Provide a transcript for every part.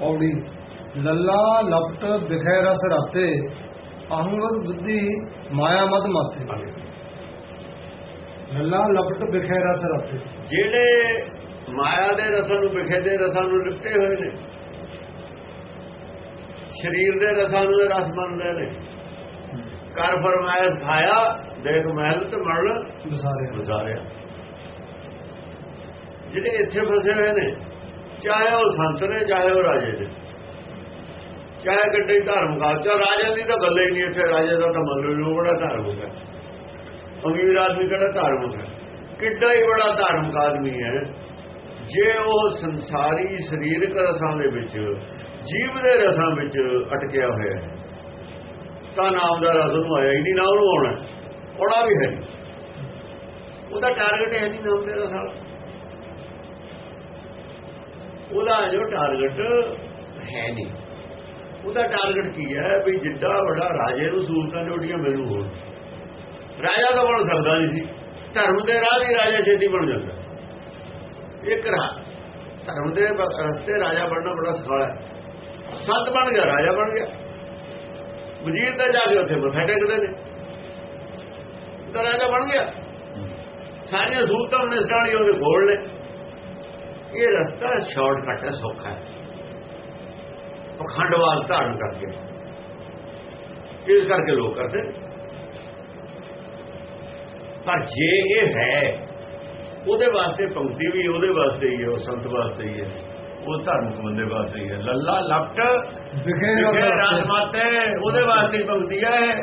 ਪੌੜੀ। ਲੱਲਾ ਲਪਟ ਬਿਖੈ ਰਸ ਰਾਤੇ ਅਹੰਗਤ ਬੁੱਧੀ ਮਾਇਆ ਮਦ ਮਾਤੇ ਲੱਲਾ ਲਪਟ ਬਿਖੈ ਰਸ ਰਾਤੇ। ਜਿਹੜੇ ਮਾਇਆ ਦੇ ਰਸਾਂ ਨੂੰ ਵਿਖੇਦੇ ਰਸਾਂ ਨੂੰ ਲਿਪਟੇ ਹੋਏ ਨੇ ਸਰੀਰ ਦੇ ਰਸਾਂ ਨੂੰ ਰਸ ਮੰਨਦੇ ਨੇ। ਕਰ ਫਰਮਾਇਸ਼ ਖਾਇਆ ਦੇਖ ਮਹਿਲ ਤੇ ਮਰਨ ਵਿਸਾਰੇ ਗੁਜ਼ਾਰਿਆ ਜਿਹੜੇ ਇੱਥੇ ਫਸੇ ਹੋਏ ਨੇ ਚਾਹੇ ਉਹ ਸੰਤ ਨੇ, ਚਾਹੇ ਉਹ ਰਾਜੇ ਨੇ। ਚਾਹੇ ਗੱਡੇ ਧਰਮ ਚਾ ਰਾਜੇ ਦੀ ਤਾਂ ਗੱਲ ਹੀ ਨਹੀਂ ਇੱਥੇ। ਰਾਜੇ ਦਾ ਤਾਂ ਮੰਨ ਲਓ ਬੜਾ ਧਾਰਮਿਕ ਹੈ ਅਮੀਰ ਆਦਮੀ ਕਿਹੜਾ ਧਾਰਮਿਕ ਹੈ ਕਿੱਡਾ ਹੀ ਬੜਾ ਧਾਰਮਿਕ ਆਦਮੀ ਹੈ। ਜੇ ਉਹ ਸੰਸਾਰੀ ਸਰੀਰਕ ਰਸਾਂ ਦੇ ਵਿੱਚ, ਜੀਵ ਦੇ ਰਸਾਂ ਵਿੱਚ ਅਟਕਿਆ ਹੋਇਆ ਹੈ, ਤਾਂ ਨਾਮ ਦਾ ਰਸ ਨੂੰ ਆਇਆ ਹੀ ਨਹੀਂ, ਨਾ ਉਹਨੂੰ ਆਉਣਾ। ਉਹਦਾ ਵੀ ਹੈ ਨਹੀਂ। ਉਹਦਾ ਟਾਰਗੇਟ ਹੈ ਨਹੀਂ ਨਾਮ ਦੇ ਰਸ ਉਹਦਾ ਜੋ ਟਾਰਗੇਟ ਹੈ ਨਹੀਂ। ਉਹਦਾ ਟਾਰਗੇਟ ਕੀ ਹੈ? ਵੀ ਜਿੱਡਾ ਵੱਡਾ ਰਾਜੇ ਨੂੰ ਸਹੂਲਤਾਂ ਜੋੜੀਆਂ ਮੈਨੂੰ ਹੋਰ। ਰਾਜਾ ਤਾਂ ਬਣ ਸਕਦਾ ਨਹੀਂ ਸੀ। ਧਰਮ ਦੇ ਰਾਹ ਦੀ ਰਾਜਾ ਛੇਤੀ ਬਣ ਜਾਂਦਾ। ਇੱਕ ਰਾਹ। ਧਰਮ ਦੇ ਰਸਤੇ ਰਾਜਾ ਬਣਨਾ ਬੜਾ ਸਖਾਲਾ ਹੈ। ਸੰਤ ਬਣ ਗਿਆ, ਰਾਜਾ ਬਣ ਗਿਆ। ਵਜ਼ੀਰ ਤਾਂ ਜਾ ਕੇ ਉੱਥੇ ਮੱਥਾ ਟੇਕਦੇ ਨੇ। ਤਾਂ ਰਾਜਾ ਬਣ ਗਿਆ। ਸਾਰੀਆਂ ਸਹੂਲਤਾਂ ਨੇ ਸਾਰੀ ਉਹਦੇ ਕੋਲ ਨੇ। ਇਹ ਰਸਤਾ ਸ਼ਾਰਟਕਟ ਹੈ ਸੌਖਾ ਹੈ। ਪਖੰਡਵਾਦ ਧਾਰਨ ਕਰਕੇ। ਇਸ ਕਰਕੇ ਲੋਕ ਕਰਦੇ। ਪਰ ਜੇ ਇਹ ਹੈ ਉਹਦੇ ਵਾਸਤੇ ਪੰਕਤੀ ਵੀ ਉਹਦੇ ਵਾਸਤੇ ਹੀ ਹੈ ਉਹ ਸੰਤ ਵਾਸਤੇ ਹੀ ਹੈ ਉਹ ਧਰਮਿਕ ਬੰਦੇ ਵਾਸਤੇ ਹੀ ਹੈ। ਲੱਲਾ ਲਪਟ ਵਿਖੇ ਵਿਖੇ ਰਸ ਰਾਜ ਰਾਤੇ ਮਾਤੇ ਉਹਦੇ ਵਾਸਤੇ ਹੀ ਪੰਕਤੀ ਹੈ।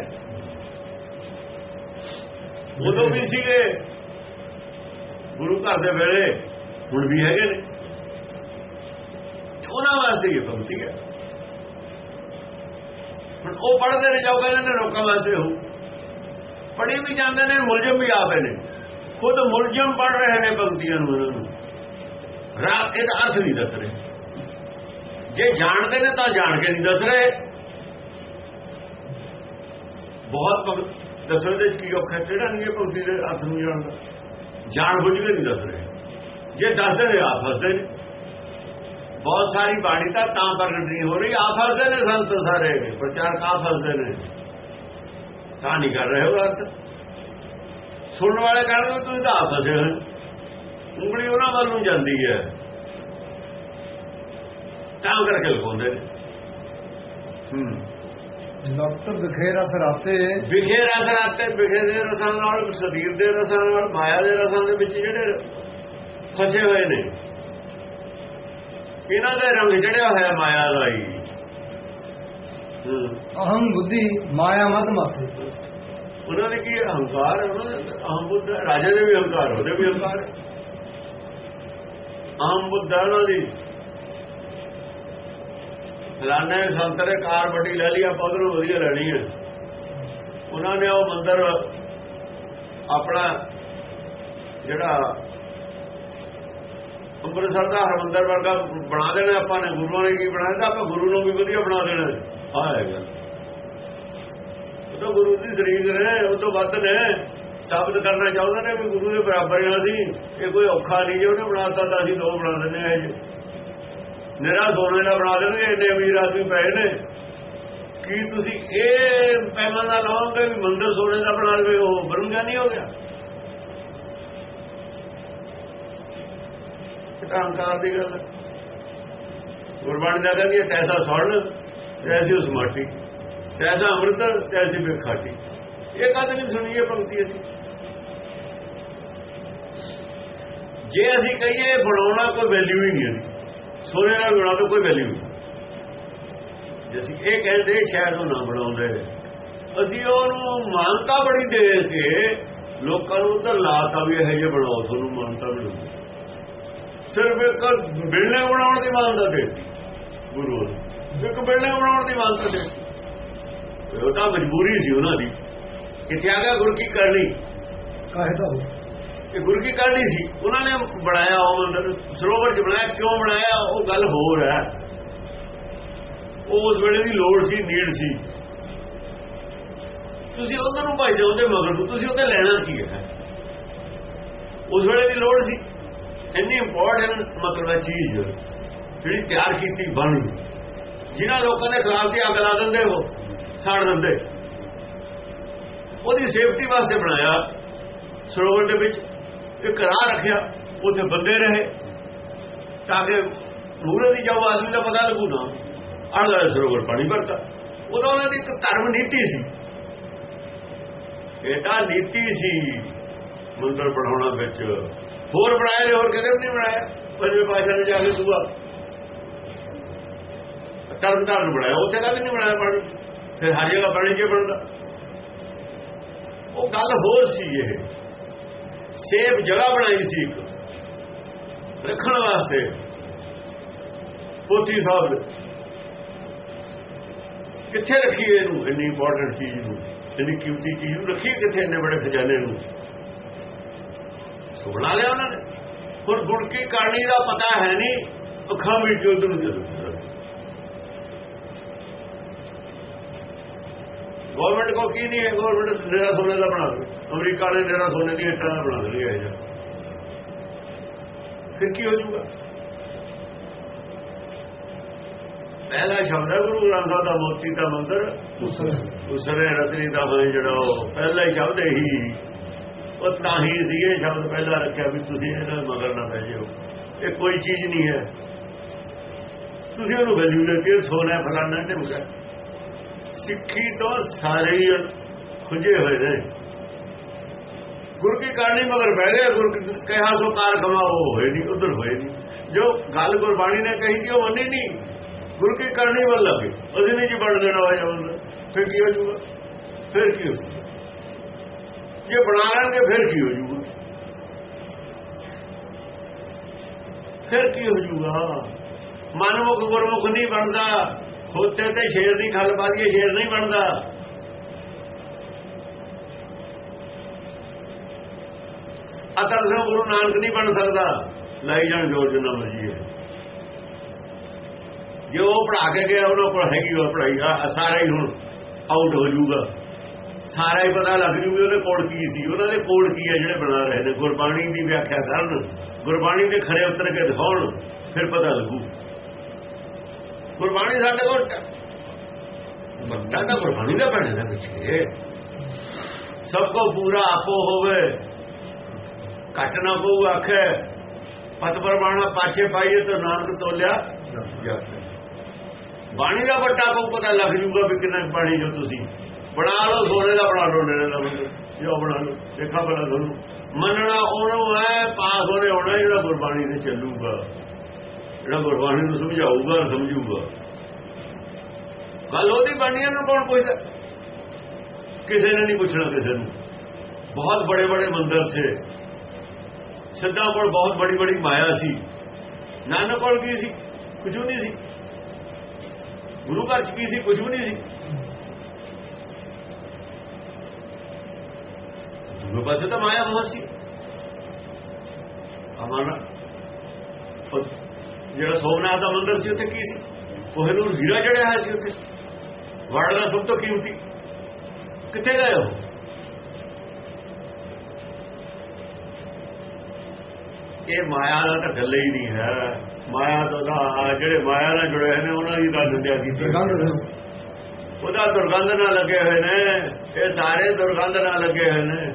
ਉਦੋਂ ਵੀ ਸੀਗੇ। ਗੁਰੂ ਘਰ ਦੇ ਵੇਲੇ ਹੁਣ ਵੀ ਹੈਗੇ ਨੇ। ਉਹਨਾਂ ਵਾਸਤੇ ਹੀ ਪੰਕਤੀ ਹੈ। ਹੁਣ ਉਹ ਪੜ੍ਹਦੇ ਨੇ ਜਾਓ ਕਹਿੰਦੇ ਨੇ ਲੋਕਾਂ ਵਾਸਤੇ ਹੋ ਪੜ੍ਹੇ ਵੀ ਜਾਂਦੇ ਨੇ, ਮੁਲਜ਼ਮ ਵੀ ਆਪੇ ਨੇ। ਖੁਦ ਮੁਲਜ਼ਮ ਪੜ੍ਹ ਰਹੇ ਨੇ ਪੰਕਤੀਆਂ ਨੂੰ ਇਹਨਾਂ ਨੂੰ। ਰਾਹ ਇਹਦਾ ਅਰਥ ਨਹੀਂ ਦੱਸ ਰਹੇ। ਜੇ ਜਾਣਦੇ ਨੇ ਤਾਂ ਜਾਣ ਕੇ ਨਹੀਂ ਦੱਸ ਰਹੇ। ਬਹੁਤ ਭਗਤ ਦੱਸੋ ਇਹਦੇ ਕੀ ਔਖਾ ਕਿਹੜਾ ਨਹੀਂ ਇਹ ਭਗਤੀ ਦੇ ਅਰਥ ਨੂੰ ਜਾਣਦਾ। ਜਾਣ ਬੁੱਝ ਕੇ ਨਹੀਂ ਦੱਸ ਰਹੇ। ਜੇ ਦੱਸਦੇ ਨੇ ਆਪ ਫਸਦੇ ਨੇ। ਬਹੁਤ ਸਾਰੀ ਬਾਣੀ ਤਾਂ ਤਾਂ ਪ੍ਰਗਟ ਨਹੀਂ ਹੋ ਰਹੀ ਆਪ ਫਸਦੇ ਨੇ ਸੰਤ ਸਾਰੇ। ਪ੍ਰਚਾਰ ਕਾ ਫਸਦੇ ਨੇ। ਤਾਂ ਨਹੀਂ ਕਰ ਰਹੇ ਹੋ ਅਰਥ। ਸੁਣਨ ਵਾਲੇ ਕਹਿੰਦੇ ਤੁਸੀਂ ਤਾਂ ਆਪ ਫਸੇ ਹੋ ਉਂਗਲੀ ਉਹਨਾਂ ਵੱਲ ਨੂੰ ਜਾਂਦੀ ਹੈ। ਤਾਂ ਕਰਕੇ ਲਗਾਉਂਦੇ ਨੇ। ਹੂੰ। ਲਪਟ ਬਿਖੇ ਰਸ ਰਾਤੇ ਵਿਖੇ ਰਸ ਰਾਤੇ ਵਿਖੇ ਦੇ ਰਸਾਂ ਨਾਲ ਸਰੀਰ ਦੇ ਰਸਾਂ ਨਾਲ ਮਾਇਆ ਦੇ ਰਸਾਂ ਦੇ ਵਿੱਚ ਜਿਹੜੇ ਫਸੇ ਹੋਏ ਨੇ। ਇਹਨਾਂ ਦੇ ਰੰਗ ਚੜਿਆ ਹੋਇਆ ਮਾਇਆ ਦਾ ਹੀ। ਅਹੰ ਬੁੱਧੀ ਮਾਇਆ ਮਦ ਮਾਤੇ ਉਹਨਾਂ ਦੇ ਕੀ ਹੰਕਾਰ ਹੈ ਉਹਨਾਂ ਦਾ ਅਹੰ ਬੁੱਧ। ਰਾਜੇ ਦੇ ਵੀ ਹੰਕਾਰ ਉਹਦੇ ਵੀ ਹੰਕਾਰ ਹੈ। ਅਹੰ ਬੁੱਧ ਦੀ। ਫਲਾਣੇ ਸੰਤਰੇ ਕਾਰ ਵੱਡੀ ਲੈ ਲਈ ਆਪਾਂ ਉਹਨੂੰ ਵਧੀਆ ਲੈਣੀ ਹੈ। ਉਹਨਾਂ ਨੇ ਉਹ ਮੰਦਰ ਆਪਣਾ ਜਿਹੜਾ ਅੰਮ੍ਰਿਤਸਰ ਦਾ ਹਰਮੰਦਰ ਵਰਗਾ ਬਣਾ ਦੇਣਾ ਆਪਾਂ ਨੇ ਗੁਰੂਆਂ ਨੇ ਕੀ ਬਣਾਇਆ ਤਾਂ ਆਪਾਂ ਗੁਰੂ ਨੂੰ ਵੀ ਵਧੀਆ ਬਣਾ ਦੇਣਾ ਆ ਹੈਗਾ। ਉਹ ਤਾਂ ਗੁਰੂ ਦੀ ਸਰੀਰ ਨੇ ਉਹ ਤੋਂ ਵੱਧ ਨੇ। ਸਾਬਤ ਕਰਨਾ ਚਾਹੁੰਦੇ ਨੇ ਵੀ ਗੁਰੂ ਦੇ ਬਰਾਬਰ ਆ ਸੀ ਇਹ ਕੋਈ ਔਖਾ ਨਹੀਂ ਜੇ ਉਹਨੇ ਬਣਾਤਾ ਤਾਂ ਅਸੀਂ ਦੋ ਬਣਾ ਦਿੰਦੇ ਆ ਜੀ। ਨਿਰਾ ਸੋਨੇ ਦਾ ਬਣਾ ਦੇਣਗੇ ਇੰਨੇ ਅਮੀਰ ਆਦਮੀ ਪਏ ਨੇ। ਕੀ ਤੁਸੀਂ ਇਹ ਪੈਮਾਨਾ ਲਾਓਗੇ ਵੀ ਮੰਦਰ ਸੋਨੇ ਦਾ ਬਣਾ ਲਵੇ ਉਹ ਬਰੰਗਾ ਨਹੀਂ ਹੋ ਗਿਆ? ਇਹ ਦੀ ਗੱਲ ਗੁਰਬਾਣੀ ਦਾ ਕਹਿੰਦੀ ਹੈ ਤੈਸਾ ਸਵਰਨ ਤੈਸੀ ਉਸ ਮਾਟੀ ਤੈਸਾ ਅੰਮ੍ਰਿਤ ਤੈਸੀ ਬੇਖਾਟੀ ਇਹ ਕਦ ਨਹੀਂ ਸੁਣੀ ਇਹ ਪੰਕਤੀ ਅਸੀਂ। ਜੇ ਅਸੀਂ ਕਹੀਏ ਬਣਾਉਣਾ ਕੋਈ ਵੈਲਿਊ ਹੀ ਨਹੀਂ ਇਹਦੀ। ਸੋਨੇ ਦਾ ਬਣਾ ਤਾਂ ਕੋਈ ਵੈਲਿਊ ਨਹੀਂ। ਜੇ ਅਸੀਂ ਇਹ ਕਹਿੰਦੇ ਸ਼ਾਇਦ ਉਹ ਨਾ ਬਣਾਉਂਦੇ। ਅਸੀਂ ਉਹਨੂੰ ਮਾਨਤਾ ਬੜੀ ਦੇ ਕੇ ਲੋਕਾਂ ਨੂੰ ਉਧਰ ਲਾਤਾ ਵੀ ਇਹ ਜੇ ਬਣਾਓ, ਤੁਹਾਨੂੰ ਮਾਨਤਾ ਮਿਲੂ ਸਿਰਫ ਇੱਕ ਬਿਲਡਿੰਗ ਬਣਾਉਣ ਦੀ ਮਾਨਤਾ ਦੇ ਗੁਰੂ। ਇੱਕ ਬਿਲਡਿੰਗ ਬਣਾਉਣ ਦੀ ਮਾਨਤਾ ਦੇ ਉਹ ਤਾਂ ਮਜਬੂਰੀ ਸੀ ਉਹਨਾਂ ਦੀ। ਕਿ ਤਿਆਗਾ ਗੁਰ ਕੀ ਕਰਨੀ? ਕਾਹੇ ਦਾ ਹੋ ਇਹ ਗੁਰੂ ਕੀ ਕਰਨੀ ਸੀ? ਉਹਨਾਂ ਨੇ ਬਣਾਇਆ ਉਹ ਮੰਦਰ ਸਰੋਵਰ ਚ ਬਣਾਇਆ ਕਿਉਂ ਬਣਾਇਆ? ਉਹ ਗੱਲ ਹੋਰ ਹੈ। ਉਹ ਉਸ ਵੇਲੇ ਦੀ ਲੋੜ ਸੀ ਨੀਡ ਸੀ। ਤੁਸੀਂ ਉਹਨਾਂ ਨੂੰ ਭਾਈ ਜਾਉਂਦੇ ਮਗਰ ਤੁਸੀਂ ਉਹਦੇ ਲੈਣਾ ਕੀ ਹੈ? ਉਸ ਵੇਲੇ ਦੀ ਲੋੜ ਸੀ। ਇੰਨੀ ਇੰਪੋਰਟੈਂਟ ਮਤਲਬ ਹੈ ਚੀਜ਼ ਜਿਹੜੀ ਤਿਆਰ ਕੀਤੀ ਬਣ ਜਿਨ੍ਹਾਂ ਲੋਕਾਂ ਦੇ ਖਿਲਾਫ ਦੀ ਅੱਗ ਲਾ ਦਿੰਦੇ ਉਹ, ਸਾੜ ਦਿੰਦੇ। ਉਹਦੀ ਸੇਫਟੀ ਵਾਸਤੇ ਬਣਾਇਆ, ਸਰੋਵਰ ਦੇ ਵਿੱਚ ਇੱਕ ਰਾਹ ਰੱਖਿਆ, ਉੱਥੇ ਬੰਦੇ ਰਹੇ, ਤਾਂ ਕਿ ਮੂਰੇ ਦੀ ਜਾਓ, ਆਦਮੀ ਦਾ ਪਤਾ ਲੱਗੂ ਨਾ। ਆਲਾ ਸਰੋਵਰ ਪਾਣੀ ਭਰਤਾ। ਉਹਦਾ ਉਹਨਾਂ ਦੀ ਇੱਕ ਧਰਮ ਨੀਤੀ ਸੀ। ਇਹ ਨੀਤੀ ਸੀ ਮੰਦਰ ਬਣਾਉਣਾ ਵਿੱਚ। ਹੋਰ ਬਣਾਏ ਨੇ ਹੋਰ ਕਦੇ ਵੀ ਨਹੀਂ ਬਣਾਇਆ। ਪੰਜਵੇਂ ਪਾਸ਼ਾ ਨੇ ਜਾ ਕੇ ਦੂਆ ਧਰਮ ਧਰਨ ਬਣਾਇਆ, ਉੱਥੇ ਕਦੇ ਨਹੀਂ ਬਣਾਇਆ ਪਾਣੀ ਫਿਰ ਹਰ ਜਗ੍ਹਾ ਪਾਣੀ ਜੇ ਬਣਦਾ? ਉਹ ਗੱਲ ਹੋਰ ਸੀ ਇਹ। ਸੇਫ ਜਗ੍ਹਾ ਬਣਾਈ ਸੀ ਇੱਕ, ਰੱਖਣ ਵਾਸਤੇ। ਪੋਥੀ ਸਾਹਿਬ ਨੇ। ਕਿੱਥੇ ਰੱਖੀ ਇਹਨੂੰ? ਇੰਨੀ ਇੰਪੋਰਟੈਂਟ ਚੀਜ਼ ਨੂੰ, ਇੰਨੀ ਕੀਮਤੀ ਚੀਜ਼ ਨੂੰ। ਰੱਖੀ ਕਿੱਥੇ ਇੰਨੇ ਬੜੇ ਖਜ਼ਾਨੇ ਨੂੰ? ਸੋ ਬਣਾ ਲਿਆ ਉਹਨਾਂ ਨੇ। ਹੁਣ ਗੁੜ ਕੀ ਕਰਨੀ ਦਾ ਪਤਾ ਹੈ ਨਹੀਂ ਅੱਖਾਂ ਵਿੱਚ ਉਧਰ ਨੂੰ ਜਦੋਂ। ਗਵਰਨਮੈਂਟ ਕੋ ਕੀ ਨਹੀਂ ਹੈ? ਗਵਰਨਮੈਂਟ ਨੇਰਾ ਸੋਨੇ ਦਾ ਬਣਾ ਦੇ ਅਮਰੀਕਾ ਨੇ ਨੇਰਾ ਸੋਨੇ ਦੀ ਇੱਟਾਂ ਦਾ ਬਣਾ ਦੇਣੀ ਹੈ ਫਿਰ ਕੀ ਹੋ ਜਾਊਗਾ? ਪਹਿਲਾ ਸ਼ਬਦ ਹੈ ਗੁਰੂ ਗ੍ਰੰਥ ਸਾਹਿਬ ਦਾ ਮੋਤੀ ਦਾ ਮੰਦਰ। ਉਸਰੇ ਰਤਨੀ ਦਾ ਹੋਏ ਜਿਹੜਾ ਉਹ ਪਹਿਲਾ ਹੀ ਸ਼ਬਦ ਇਹੀ। ਉਹ ਤਾਂ ਹੀ ਸੀ ਇਹ ਸ਼ਬਦ ਪਹਿਲਾਂ ਰੱਖਿਆ ਵੀ ਤੁਸੀਂ ਇਹਨਾਂ ਮਗਰ ਨਾ ਪੈ ਜਿਓ। ਇਹ ਕੋਈ ਚੀਜ਼ ਨਹੀਂ ਹੈ। ਤੁਸੀਂ ਉਹਨੂੰ ਵੈਲਿਊ ਦੇ ਕੇ ਸੋਨਾ ਫਲਾਣਾ ਢਿਮਕਾ ਸਿੱਖੀ ਤੋਂ ਸਾਰੇ ਹੀ ਖੁੰਝੇ ਹੋਏ ਨੇ। ਗੁਰ ਕੀ ਕਰਨੀ ਮਗਰ ਬਹਿ ਗਏ ਗੁਰ ਕਹਿਆ ਸੋ ਕਾਰ ਖਵਾ, ਉਹ ਹੋਏ ਨਹੀਂ, ਉਧਰ ਹੋਏ ਨਹੀਂ। ਜੋ ਗੱਲ ਗੁਰਬਾਣੀ ਨੇ ਕਹੀ ਕਿ ਉਹ ਮੰਨੀ ਨਹੀਂ। ਗੁਰ ਕੀ ਕਰਨੀ ਵੱਲ ਲੱਗੇ। ਅਸੀਂ ਨਹੀਂ ਜੀ ਬਣ ਦੇਣਾ ਹੋਇਆ ਬੰਦਾ ਫਿਰ ਕੀ ਹੋ ਜੂਗਾ ਫਿਰ ਕੀ ਹੋ ਜੇ ਬਣਾ ਲੈਣਗੇ, ਫਿਰ ਕੀ ਹੋ ਜੂਗਾ? ਫਿਰ ਕੀ ਹੋ ਜੂਗਾ? ਮਨਮੁਖ ਗੁਰਮੁਖ ਨਹੀਂ ਬਣਦਾ। ਖੋਤੇ ਤੇ ਸ਼ੇਰ ਦੀ ਖਲ ਪਾ ਸ਼ੇਰ ਨਹੀਂ ਬਣਦਾ। ਅਤਰ ਦੇ ਗੁਰੂ ਨਾਨਕ ਨਹੀਂ ਬਣ ਸਕਦਾ। ਲਈ ਜਾਣ ਜੋਰ ਜਿੰਨਾ ਮਰਜ਼ੀ ਹੈ। ਜੇ ਉਹ ਪੜਾ ਕੇ ਗਿਆ ਉਹਨਾਂ ਕੋਲ ਹੈਗੀ ਉਹ ਪੜਾਈ ਸਾਰਾ ਹੀ ਹੁਣ ਆਊਟ ਹੋ ਜਾਊਗਾ ਸਾਰਾ ਹੀ ਪਤਾ ਲੱਗ ਜੂਗਾ ਉਹਦੇ ਕੋਲ ਕੀ ਸੀ, ਉਹਨਾਂ ਦੇ ਕੋਲ ਕੀ ਹੈ ਜਿਹੜੇ ਬਣਾ ਰਹੇ ਨੇ। ਗੁਰਬਾਣੀ ਦੀ ਵਿਆਖਿਆ ਕਰਨ, ਗੁਰਬਾਣੀ ਦੇ ਖਰੇ ਉਤਰ ਕੇ ਦਿਖਾਉਣ, ਫਿਰ ਪਤਾ ਲੱਗੂ। ਗੁਰਬਾਣੀ ਸਾਡੇ ਕੋਲ ਬੰਦਾ ਤਾਂ ਗੁਰਬਾਣੀ ਦਾ ਪੈਣਾ ਨਾ ਪਿੱਛੇ। ਸਭ ਕੋ ਪੂਰਾ ਆਪੋ ਹੋਵੇ, ਘਟ ਨਾ ਕੋ ਆਖੇ। ਪਤ ਪਰਮਾਣਾ ਪਾਛੇ ਪਾਈਏ ਤਾਂ ਨਾਨਕ ਤੋਲਿਆ ਬਾਣੀ ਦਾ ਵੱਟਾ ਕੋ ਪਤਾ ਲੱਗ ਜੂਗਾ ਵੀ ਕਿੰਨਾ ਪਾਣੀ ਜੋ ਤੁਸੀਂ ਬਣਾ ਲਓ, ਸੋਨੇ ਦਾ ਬਣਾ ਲਓ, ਨੇੜੇ ਦਾ ਜੋ ਬਣਾ ਲਓ, ਦੇਖਾ ਬਣਾ ਤੁਹਾਨੂੰ। ਮੰਨਣਾ ਉਹਨੂੰ ਹੈ, ਪਾਸ ਹੋਣੇ ਹੋਣਾ ਜਿਹੜਾ ਗੁਰਬਾਣੀ ਤੇ ਚੱਲੂਗਾ। ਜਿਹੜਾ ਗੁਰਬਾਣੀ ਨੂੰ ਸਮਝਾਊਗਾ, ਸਮਝੂਗਾ। ਗੱਲ ਉਹਦੀ ਬਾਣੀਆਂ ਨੂੰ ਕੌਣ ਪੁੱਛਦਾ? ਕਿਸੇ ਨੇ ਨਹੀਂ ਪੁੱਛਣਾ ਕਿਸੇ ਨੂੰ। ਬਹੁਤ ਬੜੇ ਬੜੇ ਮੰਦਰ ਥੇ। ਸਿੱਧਾ ਕੋਲ ਬਹੁਤ ਬੜੀ ਬੜੀ ਮਾਇਆ ਸੀ। ਨਾਨਕ ਕੋਲ ਕੀ ਸੀ? ਕੁਝ ਨਹੀਂ ਸੀ। ਗੁਰੂ ਘਰ ਚ ਕੀ ਸੀ? ਕੁਝ ਨਹੀਂ ਸੀ। ਦੂਜੇ ਪਾਸੇ ਤਾਂ ਮਾਇਆ ਬਹੁਤ ਸੀ। ਅਮਰਨਾ ਜਿਹੜਾ ਸੋਮਨਾਥ ਦਾ ਮੰਦਰ ਸੀ ਉੱਥੇ ਕੀ ਸੀ? ਉਹ ਨੂੰ ਹੀਰਾ ਜੜਿਆ ਹੋਇਆ ਸੀ ਉੱਥੇ। ਵਰਲਡ ਦਾ ਸਭ ਤੋਂ ਕੀਮਤੀ। ਕਿੱਥੇ ਗਏ ਉਹ? ਇਹ ਮਾਇਆ ਦਾ ਤਾਂ ਗੱਲ ਹੀ ਨਹੀਂ ਹੈ। ਮਾਇਆ ਤੋਂ ਦਾ ਜਿਹੜੇ ਮਾਇਆ ਨਾਲ ਜੁੜੇ ਨੇ ਉਹਨਾਂ ਦੀ ਗੱਲ ਨਿੰਦਿਆ ਕੀਤੀ ਉਹਦਾ ਦੁਰਗੰਧ ਨਾਲ ਲੱਗੇ ਹੋਏ ਨੇ। ਇਹ ਸਾਰੇ ਦੁਰਗੰਧ ਨਾਲ ਲੱਗੇ ਹੋਏ ਨੇ।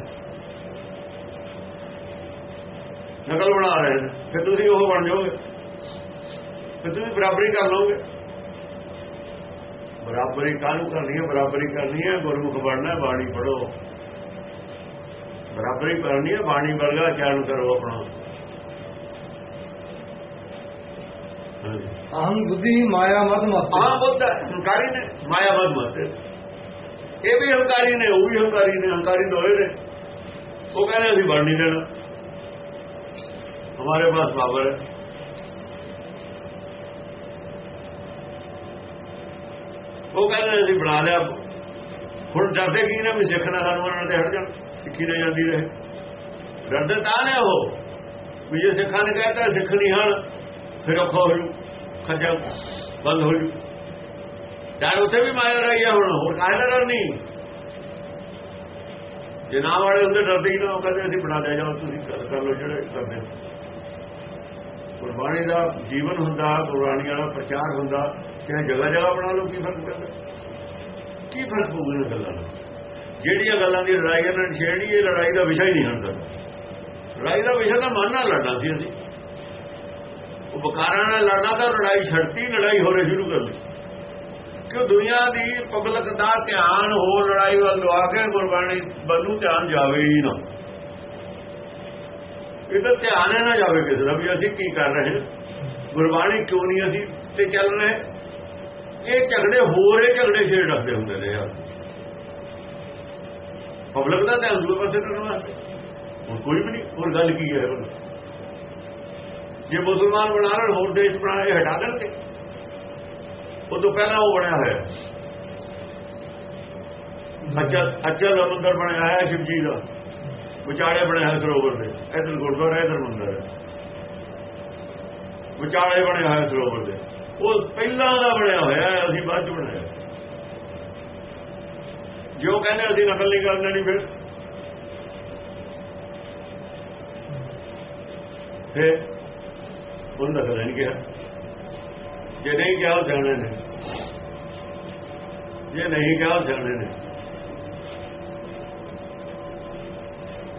ਨਕਲ ਬਣਾ ਰਹੇ ਨੇ। ਫਿਰ ਤੁਸੀਂ ਉਹ ਬਣ ਜਾਓਗੇ। ਫਿਰ ਤੁਸੀਂ ਬਰਾਬਰੀ ਕਰ ਲਓਗੇ। ਬਰਾਬਰੀ ਕਾਹਨੂੰ ਕਰਨੀ ਹੈ? ਬਰਾਬਰੀ ਕਰਨੀ ਹੈ ਗੁਰਮੁਖ ਬਣਨਾ ਬਾਣੀ ਪੜੋ ਬਰਾਬਰੀ ਕਰਨੀ ਹੈ ਬਾਣੀ ਵਰਗਾ ਚਾਰਨ ਕਰੋ ਆਪਣਾ। ਅਹੰ ਬੁੱਧੀ ਮਾਇਆ ਮਦ ਮਤ। ਆਹ ਬੁੱਧ ਹੰਕਾਰੀ ਨੇ ਮਾਇਆ ਮਦ ਮਤ। ਇਹ ਵੀ ਹੰਕਾਰੀ ਨੇ ਉਹ ਵੀ ਹੰਕਾਰੀ ਨੇ ਹੰਕਾਰੀ ਦੋਏ ਨੇ। ਉਹ ਕਹਿੰਦੇ ਅਸੀਂ ਬਣ ਨਹੀਂ ਦੇਣਾ। हमारे पास पावर है ਉਹ ਕਹਿੰਦੇ ਅਸੀਂ ਬਣਾ ਲਿਆ ਹੁਣ ਡਰਦੇ ਕੀ ਨੇ ਵੀ ਸਿੱਖ ਨਾ ਸਾਨੂੰ ਉਹਨਾਂ ਤੇ ਹਟ ਜਾਣ ਸਿੱਖੀ ਨਾ ਜਾਂਦੀ ਰਹੇ ਡਰਦੇ ਤਾਂ ਨੇ ਉਹ ਵੀ ਜੇ ਸਿੱਖਾਂ ਨੇ ਕਹਿਤਾ ਸਿੱਖ ਨਹੀਂ ਹਣ ਫਿਰ ਔਖਾ ਹੋ ਜੂ ਖੱਜਾ ਬੰਦ ਹੋ ਜੂ ਡਰ ਉੱਥੇ ਵੀ ਮਾਇਆ ਰਹੀ ਹੈ ਹੁਣ ਹੋਰ ਕਾਹਦਾ ਡਰ ਨਹੀਂ ਜੇ ਨਾ ਵਾਲੇ ਹੁੰਦੇ ਡਰਦੇ ਹੀ ਨਾ ਉਹ ਕਹਿੰਦੇ ਅਸੀਂ ਬਣਾ ਲਿਆ ਜਾਓ ਤੁਸੀਂ ਕਰ ਲਓ ਜਿਹੜੇ ਕਰਦੇ ਗੁਰਬਾਣੀ ਦਾ ਜੀਵਨ ਹੁੰਦਾ, ਗੁਰਬਾਣੀ ਵਾਲਾ ਪ੍ਰਚਾਰ ਹੁੰਦਾ ਕਿ ਜਗ੍ਹਾ ਜਗ੍ਹਾ ਬਣਾ ਲਓ, ਕੀ ਫ਼ਰਕ ਪੈਂਦਾ? ਕੀ ਫ਼ਰਕ ਪਊਗਾ ਇਹਨਾਂ ਗੱਲਾਂ ਨਾਲ ਜਿਹੜੀਆਂ ਗੱਲਾਂ ਦੀ ਲੜਾਈ ਇਹਨਾਂ ਨੇ ਛੇੜੀ ਇਹ ਲੜਾਈ ਦਾ ਵਿਸ਼ਾ ਹੀ ਨਹੀਂ ਹੁੰਦਾ ਲੜਾਈ ਦਾ ਵਿਸ਼ਾ ਤਾਂ ਮਨ ਨਾਲ ਲੜਨਾ ਸੀ ਅਸੀਂ। ਉਹ ਬਕਾਰਾਂ ਨਾਲ ਲੜਨਾ ਤਾਂ ਲੜਾਈ ਛੱਡਤੀ, ਲੜਾਈ ਹੋਰੇ ਸ਼ੁਰੂ ਕਰ ਲਈ ਕਿ ਦੁਨੀਆ ਦੀ ਪਬਲਿਕ ਦਾ ਧਿਆਨ ਹੋਰ ਲੜਾਈ ਵੱਲ ਲਵਾ ਕੇ ਗੁਰਬਾਣੀ ਬੰਨੂ ਧਿਆਨ ਜਾਵੇ ਹੀ ਨਾ। ਇਹਦਾ ਧਿਆਨ ਹੈ ਨਾ ਜਾਵੇ ਕਿਸੇ ਦਾ ਵੀ ਅਸੀਂ ਕੀ ਕਰ ਰਹੇ ਹਾਂ। ਗੁਰਬਾਣੀ ਕਿਉਂ ਨਹੀਂ ਅਸੀਂ ਤੇ ਚੱਲ ਰਹੇ? ਇਹ ਝਗੜੇ ਹੋਰ ਇਹ ਝਗੜੇ ਛੇੜ ਰੱਖਦੇ ਹੁੰਦੇ ਨੇ ਯਾਰ। ਪਬਲਿਕ ਦਾ ਧਿਆਨ ਦੂਏ ਪਾਸੇ ਕਰਨ ਵਾਸਤੇ। ਹੁਣ ਕੋਈ ਵੀ ਨਹੀਂ ਹੋਰ ਗੱਲ ਕੀ ਹੈ ਹੁਣ? ਜੇ ਮੁਸਲਮਾਨ ਬਣਾ ਲੈਣ ਹੋਰ ਦੇਸ਼ ਬਣਾ ਇਹ ਹਟਾ ਦੇਣਗੇ। ਉਹ ਤੋਂ ਪਹਿਲਾਂ ਉਹ ਬਣਿਆ ਹੋਇਆ। ਅੱਛਾ। ਅੱਛਾ ਮੰਦਰ ਬਣਿਆ ਹੈ ਸ਼ਿਵ ਜੀ ਦਾ। ਵਿਚਾਲੇ ਬਣਿਆ ਹੋਇਆ ਸਰੋਵਰ ਦੇ, ਇਧਰ ਗੁਰਦੁਆਰਾ, ਇਧਰ ਮੰਦਰ ਹੈ। ਵਿਚਾਲੇ ਬਣਿਆ ਹੋਇਆ ਸਰੋਵਰ ਦੇ। ਉਹ ਪਹਿਲਾਂ ਦਾ ਬਣਿਆ ਹੋਇਆ ਅਸੀਂ ਬਾਅਦ ਚ ਬਣਾਇਆ। ਜੋ ਕਹਿੰਦੇ ਅਸੀਂ ਨਕਲ ਨਹੀਂ ਕਰਨਾ ਨਹੀਂ ਫਿਰ? ਫਿਰ ਉਹ ਨਕਲ ਨਹੀਂ ਕਿਹਾ। ਜੇ ਨਹੀਂ ਕਿਹਾ, ਉਹ ਸਿਆਣੇ ਨੇ। ਜੇ ਨਹੀਂ ਕਿਹਾ, ਉਹ ਸਿਆਣੇ ਨੇ।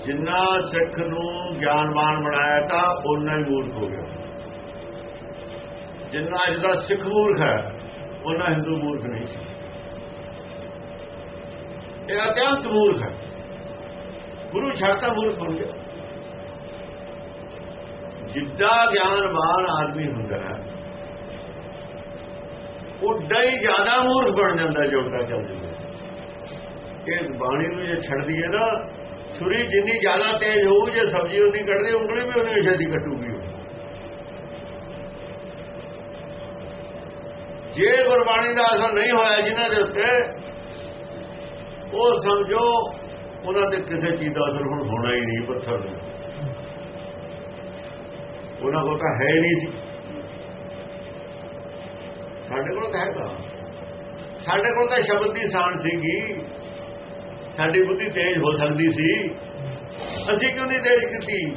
ਜਿੰਨਾ ਸਿੱਖ ਨੂੰ ਗਿਆਨਵਾਨ ਬਣਾਇਆ ਤਾਂ ਉਹਨਾਂ ਹੀ ਮੂਰਖ ਹੋ ਗਿਆ। ਜਿੰਨਾ ਅੱਜ ਦਾ ਸਿੱਖ ਮੂਰਖ ਹੈ ਉਹਨਾਂ ਹਿੰਦੂ ਮੂਰਖ ਨਹੀਂ ਸੀ। ਇਹ ਅਤਿਅੰਤ ਮੂਰਖ ਹੈ। ਗੁਰੂ ਛੱਡਤਾ ਮੂਰਖ ਬਣ ਗਿਆ। ਜਿੱਦਾਂ ਗਿਆਨਵਾਨ ਆਦਮੀ ਹੁੰਦਾ ਹੈ ਉੱਡਾ ਹੀ ਜ਼ਿਆਦਾ ਮੂਰਖ ਬਣ ਜਾਂਦਾ ਜੋਗਤਾ ਚੱਲ ਜਾਂਦਾ ਇਹ ਬਾਣੀ ਨੂੰ ਜੇ ਛੱਡ ਦਈਏ ਨਾ ਛੁਰੀ ਜਿੰਨੀ ਜ਼ਿਆਦਾ ਤੇਜ਼ ਹੋਊ, ਜੇ ਸਬਜ਼ੀ ਉਨੀ ਕੱਢਦੇ, ਉਂਗਲੀ ਵੀ ਉਹਨੇ ਛੇਤੀ ਕੱਟੂਗੀ ਜੇ ਗੁਰਬਾਣੀ ਦਾ ਅਸਰ ਨਹੀਂ ਹੋਇਆ ਜਿਨ੍ਹਾਂ ਦੇ ਉੱਤੇ, ਉਹ ਸਮਝੋ, ਉਹਨਾਂ ਤੇ ਕਿਸੇ ਚੀਜ਼ ਦਾ ਅਸਰ ਹੁਣ ਹੋਣਾ ਹੀ ਨਹੀਂ, ਪੱਥਰ ਨੂੰ ਉਹਨਾਂ ਕੋਲ ਤਾਂ ਹੈ ਨਹੀਂ ਸੀ। ਸਾਡੇ ਕੋਲ ਤਾਂ ਹੈਗਾ। ਸਾਡੇ ਕੋਲ ਤਾਂ ਸ਼ਬਦ ਦੀ ਸਾਨ ਸੀਗੀ। ਸਾਡੀ ਬੁੱਧੀ ਤੇਜ਼ ਹੋ ਸਕਦੀ ਸੀ। ਅਸੀਂ ਕਿਉਂ ਨਹੀਂ ਤੇਜ਼ ਕੀਤੀ?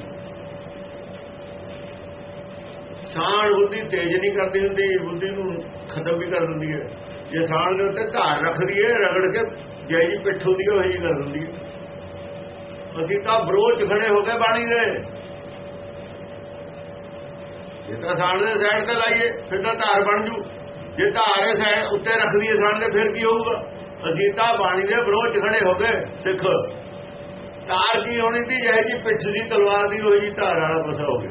ਸਾਨ ਬੁੱਧੀ ਤੇਜ਼ ਨਹੀਂ ਕਰਦੀ ਹੁੰਦੀ, ਬੁੱਧੀ ਨੂੰ ਖਤਮ ਵੀ ਕਰ ਦਿੰਦੀ ਹੈ। ਜੇ ਸਾਨ ਦੇ ਉੱਤੇ ਧਾਰ ਰੱਖਦੀ ਹੈ ਰਗੜ ਕੇ ਜੈ ਜੀ ਪਿੱਠ ਹੁੰਦੀ ਉਹ ਜੀ ਕਰ ਦਿੰਦੀ ਹੈ। ਅਸੀਂ ਤਾਂ ਬਰੋਚ ਖੜੇ ਹੋ ਕੇ ਬਾਣੀ ਦੇ। ਜੇ ਤਾਂ ਸਾਨ ਦੇ ਸਾਈਡ ਤੇ ਲਾਈਏ, ਫਿਰ ਤਾਂ ਧਾਰ ਬਣ ਜੂ। ਜੇ ਧਾਰ ਇਹ ਸਾਈਡ ਉੱਤੇ ਰੱਖਦੀ ਹੈ ਸਾਨ ਦੇ, ਫਿਰ ਕੀ ਹੋਊਗਾ? ਅਸੀਂ ਤਾਂ ਬਾਣੀ ਦੇ ਵਿਰੋਧ ਖੜੇ ਹੋ ਗਏ ਸਿੱਖ। ਧਾਰ ਕੀ ਹੋਣੀ ਸੀ? ਜਿਹੇ ਜੀ ਪਿੱਛ ਦੀ ਤਲਵਾਰ ਦੀ ਹੋਈ ਜੀ ਧਾਰ ਵਾਲਾ ਪਸਾ ਹੋ ਗਿਆ।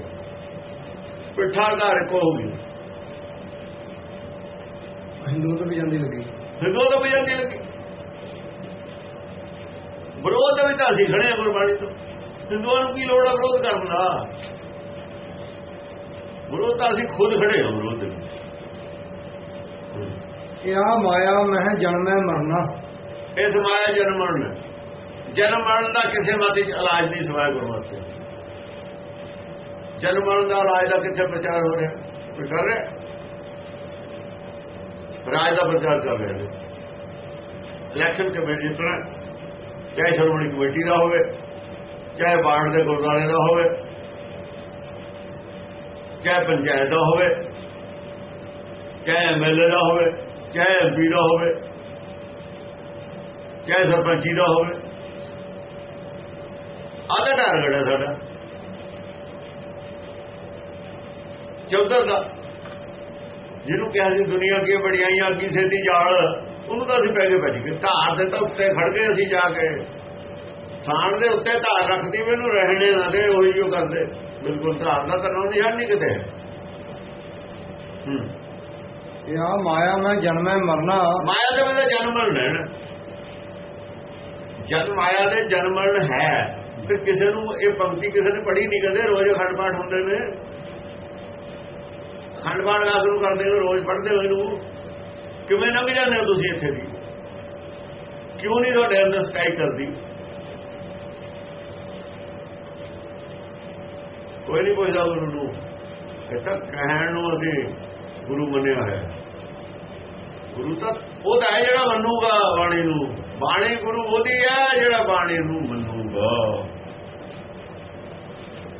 ਪਿੱਠਾ ਧਾਰ ਕੋ ਹੋ ਗਈ ਹਿੰਦੂ ਤੋਂ ਵੀ ਜਾਂਦੀ ਲੱਗੀ। ਹਿੰਦੂ ਤੋਂ ਵੀ ਜਾਂਦੀ ਲੱਗੀ। ਵਿਰੋਧ ਵੀ ਤਾਂ ਅਸੀਂ ਖੜੇ ਆ ਗੁਰਬਾਣੀ ਤੋਂ। ਹਿੰਦੂਆਂ ਨੂੰ ਕੀ ਲੋੜ ਆ ਵਿਰੋਧ ਕਰਨ ਦਾ? ਵਿਰੋਧ ਤਾਂ ਅਸੀਂ ਖੁਦ ਖੜੇ ਹਾਂ ਇਹ ਆ ਮਾਇਆ ਮਹਿ ਜਨਮੈ ਮਰਨਾ। ਇਸ ਮਾਇਆ ਜਨਮ ਮਰਨਾ। ਜਨਮ ਮਰਨ ਦਾ ਕਿਸੇ ਮਾਤੇ ਇਲਾਜ ਨਹੀਂ ਸਵਾਇ ਗੁਰਮਤਿ ਜਨਮ ਮਰਨ ਦਾ ਇਲਾਜ ਦਾ ਕਿੱਥੇ ਪ੍ਰਚਾਰ ਹੋ ਰਿਹਾ? ਕੋਈ ਕਰ ਰਿਹਾ? ਰਾਜ ਦਾ ਪ੍ਰਚਾਰ ਕਰ ਰਿਹਾ ਇਲੈਕਸ਼ਨ ਕਮੇਟੀ ਜਿੱਤਣਾ ਚਾਹੇ ਸ਼੍ਰੋਮਣੀ ਕਮੇਟੀ ਦਾ ਹੋਵੇ, ਚਾਹੇ ਬਾੜ ਦੇ ਗੁਰਦੁਆਰੇ ਦਾ ਹੋਵੇ, ਚਾਹੇ ਪੰਚਾਇਤ ਦਾ ਹੋਵੇ, ਚਾਹੇ ਐਮਐਲਏ ਦਾ ਹੋਵੇ ਚਾਹੇ ਐਮਪੀ ਦਾ ਹੋਵੇ, ਚਾਹੇ ਸਰਪੰਚੀ ਦਾ ਹੋਵੇ। ਆਦਾ ਟਾਰਗੇਟ ਹੈ ਸਾਡਾ। ਚੌਧਰ ਦਾ, ਜਿਹਨੂੰ ਕਿਹਾ ਸੀ ਦੁਨੀਆ ਕੀ ਬੜੀਆਈਆਂ ਅੱਗੀ ਸੇਤੀ ਜਾਲ, ਉਹਨੂੰ ਤਾਂ ਅਸੀਂ ਪਹਿਲੇ ਭੱਜ। ਗਏ ਧਾਰ ਦੇ ਤਾਂ ਉੱਤੇ ਖੜ ਗਏ ਅਸੀਂ ਜਾ ਕੇ। ਸਾਣ ਦੇ ਉੱਤੇ ਧਾਰ ਰੱਖਦੀ ਮੈਨੂੰ ਰਹਿਣੇ ਨਾ ਦੇ, ਉਹੀ ਜੋ ਕਰਦੇ। ਬਿਲਕੁਲ ਧਾਰ ਦਾ ਤਾਂ ਨਿਸ਼ਾਨ ਨਹੀਂ ਕਿਤੇ। ਹੂੰ। ਇਹ ਮਾਇਆ ਮੈਂ ਜਨਮੈ ਮਰਨਾ। ਮਾਇਆ ਦੇ ਵਿੱਚ ਜਨਮ ਮਰਨ ਹੈ ਜਦ ਮਾਇਆ ਦੇ ਜਨਮ ਮਰਨ ਹੈ, ਤੇ ਕਿਸੇ ਨੂੰ ਇਹ ਪੰਕਤੀ ਕਿਸੇ ਨੇ ਪੜ੍ਹੀ ਨਹੀਂ ਕਦੇ, ਰੋਜ਼ ਖੰਡ ਪਾਠ ਹੁੰਦੇ ਨੇ। ਖੰਡ ਪਾਠ ਦਾ ਸ਼ੁਰੂ ਕਰਦੇ ਹੋ ਰੋਜ਼ ਪੜ੍ਹਦੇ ਹੋ ਇਹਨੂੰ ਕਿਵੇਂ ਲੰਘ ਜਾਂਦੇ ਹੋ ਤੁਸੀਂ ਇੱਥੇ ਦੀ ਕਿਉਂ ਨਹੀਂ ਤੁਹਾਡੇ ਅੰਦਰ ਸਟ੍ਰਾਈਕ ਕਰਦੀ? ਕੋਈ ਨਹੀਂ ਪੁੱਛਦਾ ਗੁਰੂ ਨੂੰ। ਇਹ ਤਾਂ ਕਹਿਣ ਨੂੰ ਅਸੀਂ ਗੁਰੂ ਮੰਨਿਆ ਹੋਇਆ। ਗੁਰੂ ਤਾਂ ਉਹਦਾ ਹੈ ਜਿਹੜਾ ਮੰਨੂਗਾ ਬਾਣੀ ਨੂੰ ਬਾਣੀ ਗੁਰੂ ਉਹਦੀ ਹੈ ਜਿਹੜਾ ਬਾਣੀ ਨੂੰ ਮੰਨੂਗਾ।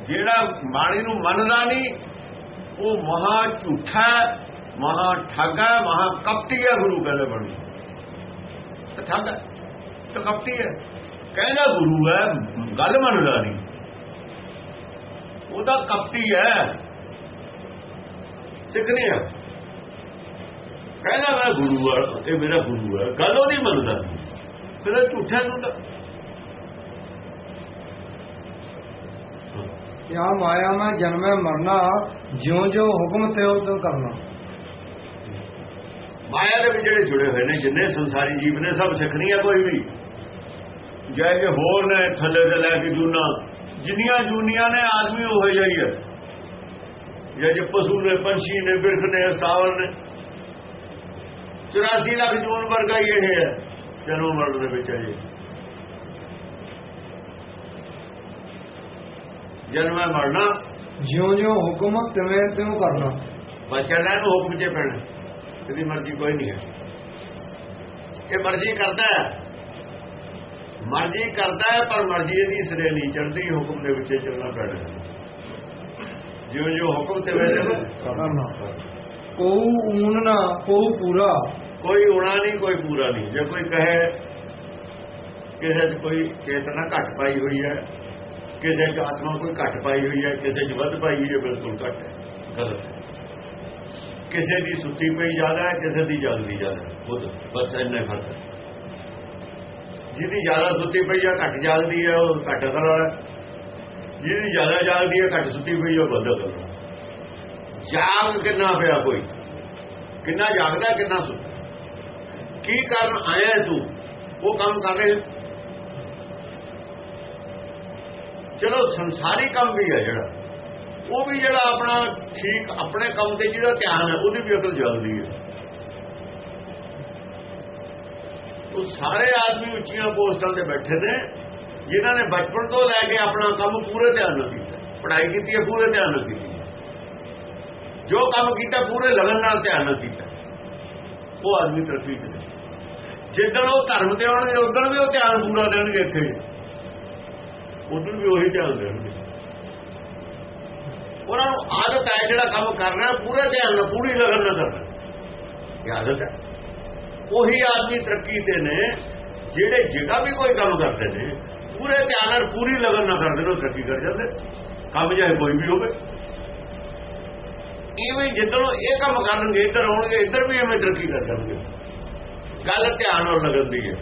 ਜਿਹੜਾ ਬਾਣੀ ਨੂੰ ਮੰਨਦਾ ਨਹੀਂ ਉਹ ਮਹਾ ਝੂਠਾ ਹੈ, ਮਹਾ ਠੱਗਾ ਹੈ, ਮਹਾ ਕਪਟੀ ਹੈ ਗੁਰੂ ਕਹਿੰਦੇ ਬਣ ਤੇ ਠੱਗ ਹੈ ਤੇ ਕਪਟੀ ਹੈ। ਕਹਿੰਦਾ ਗੁਰੂ ਹੈ ਗੱਲ ਮੰਨਦਾ ਨਹੀਂ। ਉਹਦਾ ਕਪਟੀ ਹੈ। ਸਿੱਖ ਨਹੀਂ ਹੈ। ਕਹਿੰਦਾ ਮੈਂ ਗੁਰੂ ਆ ਇਹ ਮੇਰਾ ਗੁਰੂ ਹੈ। ਗੱਲ ਉਹਦੀ ਮੰਨਦਾ ਫਿਰ ਝੂਠਾ ਤਾਂ? ਯਾ ਮਾਇਆ ਮੈਂ ਜਨਮੈ ਮਰਨਾ ਜਿਉਂ ਜਿਉਂ ਹੁਕਮ ਤੇ ਉਹ ਕਰਨਾ। ਮਾਇਆ ਦੇ ਵਿੱਚ ਜਿਹੜੇ ਜੁੜੇ ਹੋਏ ਨੇ ਜਿੰਨੇ ਸੰਸਾਰੀ ਜੀਵ ਨੇ ਸਭ ਸਿੱਖ ਨਹੀਂ ਹੈ ਕੋਈ ਵੀ। ਜੈ ਜੇ ਹੋਰ ਨੇ ਥੱਲੇ ਤੇ ਲੈ ਕੇ ਜੂਨਾ ਜਿੰਨੀਆਂ ਜੂਨੀਆਂ ਨੇ ਆਦਮੀ ਉਹ ਜਿਹਾ ਹੀ ਹੈ। ਜੇ ਜੇ ਪਸ਼ੂ ਨੇ ਪੰਛੀ ਨੇ ਬਿਰਖ ਨੇ ਸਤਾਵਰ ਨੇ। 84 ਲੱਖ ਜੂਨ ਵਰਗਾ ਹੀ ਇਹ ਹੈ ਜਨਮ ਮਰਨ ਦੇ ਵਿੱਚ ਅਜੇ ਜਨਮ ਹੈ ਮਰਨਾ। ਜਿਉਂ ਜਿਉਂ ਹੁਕਮ ਤਿਵੇਂ ਤਿਉਂ ਕਰਨਾ। ਬਚਣਾ ਨੂੰ ਹੁਕਮ 'ਚ ਪੈਣਾ ਇਹਦੀ ਮਰਜ਼ੀ ਕੋਈ ਨਹੀਂ ਹੈ। ਇਹ ਮਰਜ਼ੀ ਕਰਦਾ ਹੈ। ਮਰਜ਼ੀ ਕਰਦਾ ਹੈ ਪਰ ਮਰਜ਼ੀ ਇਹਦੀ ਸਿਰੇ ਨਹੀਂ ਚੜਦੀ ਹੁਕਮ ਦੇ ਵਿੱਚ ਚੱਲਣਾ ਪੈਣਾ। ਜਿਉਂ ਜਿਉਂ ਹੁਕਮ ਤੇ ਵੇਲੇ ਕਰਨਾ। ਕੋਉ ਊਨ ਨਾ ਕੋਉ ਪੂਰਾ। ਕੋਈ ਉਣਾ ਨਹੀਂ, ਕੋਈ ਪੂਰਾ ਨਹੀਂ। ਜੇ ਕੋਈ ਕਹੇ ਕਿਸੇ 'ਚ ਕੋਈ ਚੇਤਨਾ ਘੱਟ ਪਾਈ ਹੋਈ ਹੈ, ਕਿਸੇ 'ਚ ਆਤਮਾ ਕੋਈ ਘੱਟ ਪਾਈ ਹੋਈ ਹੈ, ਕਿਸੇ 'ਚ ਵੱਧ ਪਾਈ ਹੋਈ ਹੈ, ਬਿਲਕੁਲ ਘੱਟ ਹੈ, ਗਲਤ ਕਿਸੇ ਦੀ ਸੁੱਤੀ ਪਈ ਜ਼ਿਆਦਾ ਹੈ, ਕਿਸੇ ਦੀ ਜਲਦੀ ਜ਼ਿਆਦਾ ਖੁਦ, ਬਸ ਇੰਨਾ ਫ਼ਰਕ ਹੈ। ਜਿਹਦੀ ਜ਼ਿਆਦਾ ਸੁੱਤੀ ਪਈ ਹੈ, ਘੱਟ ਜਾਗਦੀ ਹੈ, ਉਹ ਘੱਟ ਅਕਲ ਵਾਲਾ ਜਿਹਦੀ ਜ਼ਿਆਦਾ ਜਾਗਦੀ ਹੈ, ਘੱਟ ਸੁੱਤੀ ਪਈ ਉਹ ਵੱਧ ਅਕਲ ਜਾਗ ਕਿੰਨਾ ਪਿਆ ਕੋਈ? ਕਿੰਨਾ ਜਾਗਦਾ, ਕਿੰਨਾ ਸੁੱਤਾ? ਕੀ ਕਰਨ ਆਇਆ ਤੂੰ? ਉਹ ਕੰਮ ਕਰ ਰਹੇ ਚਲੋ ਸੰਸਾਰੀ ਕੰਮ ਵੀ ਹੈ ਜਿਹੜਾ। ਉਹ ਵੀ ਜਿਹੜਾ ਆਪਣਾ ਠੀਕ ਆਪਣੇ ਕੰਮ ਤੇ ਜਿਹਦਾ ਧਿਆਨ ਹੈ, ਉਹਦੀ ਵੀ ਅਕਲ ਜਲਦੀ ਹੈ। ਉਹ ਸਾਰੇ ਆਦਮੀ ਉੱਚੀਆਂ ਪੋਸਟਾਂ ਤੇ ਬੈਠੇ ਨੇ, ਜਿਨ੍ਹਾਂ ਨੇ ਬਚਪਨ ਤੋਂ ਲੈ ਕੇ ਆਪਣਾ ਕੰਮ ਪੂਰੇ ਧਿਆਨ ਨਾਲ ਕੀਤਾ। ਪੜ੍ਹਾਈ ਕੀਤੀ ਹੈ, ਪੂਰੇ ਧਿਆਨ ਨਾਲ ਕੀਤੀ ਜੋ ਕੰਮ ਕੀਤਾ, ਪੂਰੇ ਲਗਨ ਨਾਲ ਧਿਆਨ ਨਾਲ ਕੀਤਾ। ਉਹ ਆਦਮੀ ਤਰੱਕੀ ਕਰੇ। ਜਿੱਦਣ ਉਹ ਧਰਮ ਤੇ ਆਉਣਗੇ, ਉਦੋਂ ਵੀ ਉਹ ਧਿਆਨ ਪੂਰਾ ਦੇਣਗੇ ਇੱਥੇ। ਉਦੋਂ ਵੀ ਉਹੀ ਧਿਆਨ ਦੇਣਗੇ। ਉਹਨਾਂ ਨੂੰ ਆਦਤ ਹੈ ਜਿਹੜਾ ਕੰਮ ਕਰਨਾ, ਪੂਰੇ ਧਿਆਨ ਨਾਲ, ਪੂਰੀ ਲਗਨ ਨਾਲ ਕਰਨਾ। ਇਹ ਆਦਤ ਹੈ। ਉਹੀ ਆਦਮੀ ਤਰੱਕੀ ਤੇ ਨੇ, ਜਿਹੜੇ ਜਿਹੜਾ ਵੀ ਕੋਈ ਕੰਮ ਕਰਦੇ ਨੇ, ਪੂਰੇ ਧਿਆਨ ਨਾਲ, ਪੂਰੀ ਲਗਨ ਨਾਲ ਕਰਦੇ ਨੇ, ਉਹ ਤਰੱਕੀ ਕਰ ਜਾਂਦੇ। ਕੰਮ ਚਾਹੇ ਕੋਈ ਵੀ ਹੋਵੇ। ਇਵੇਂ ਜਿੱਦਣੋਂ ਇਹ ਕੰਮ ਕਰਨਗੇ, ਇੱਧਰ ਆਉਣਗੇ, ਇੱਧਰ ਵੀ ਐਵੇਂ ਤਰੱਕੀ ਕਰ ਜਾਣਗੇ। ਗੱਲ ਧਿਆਨ ਔਰ ਲਗਨ ਦੀ ਹੈ।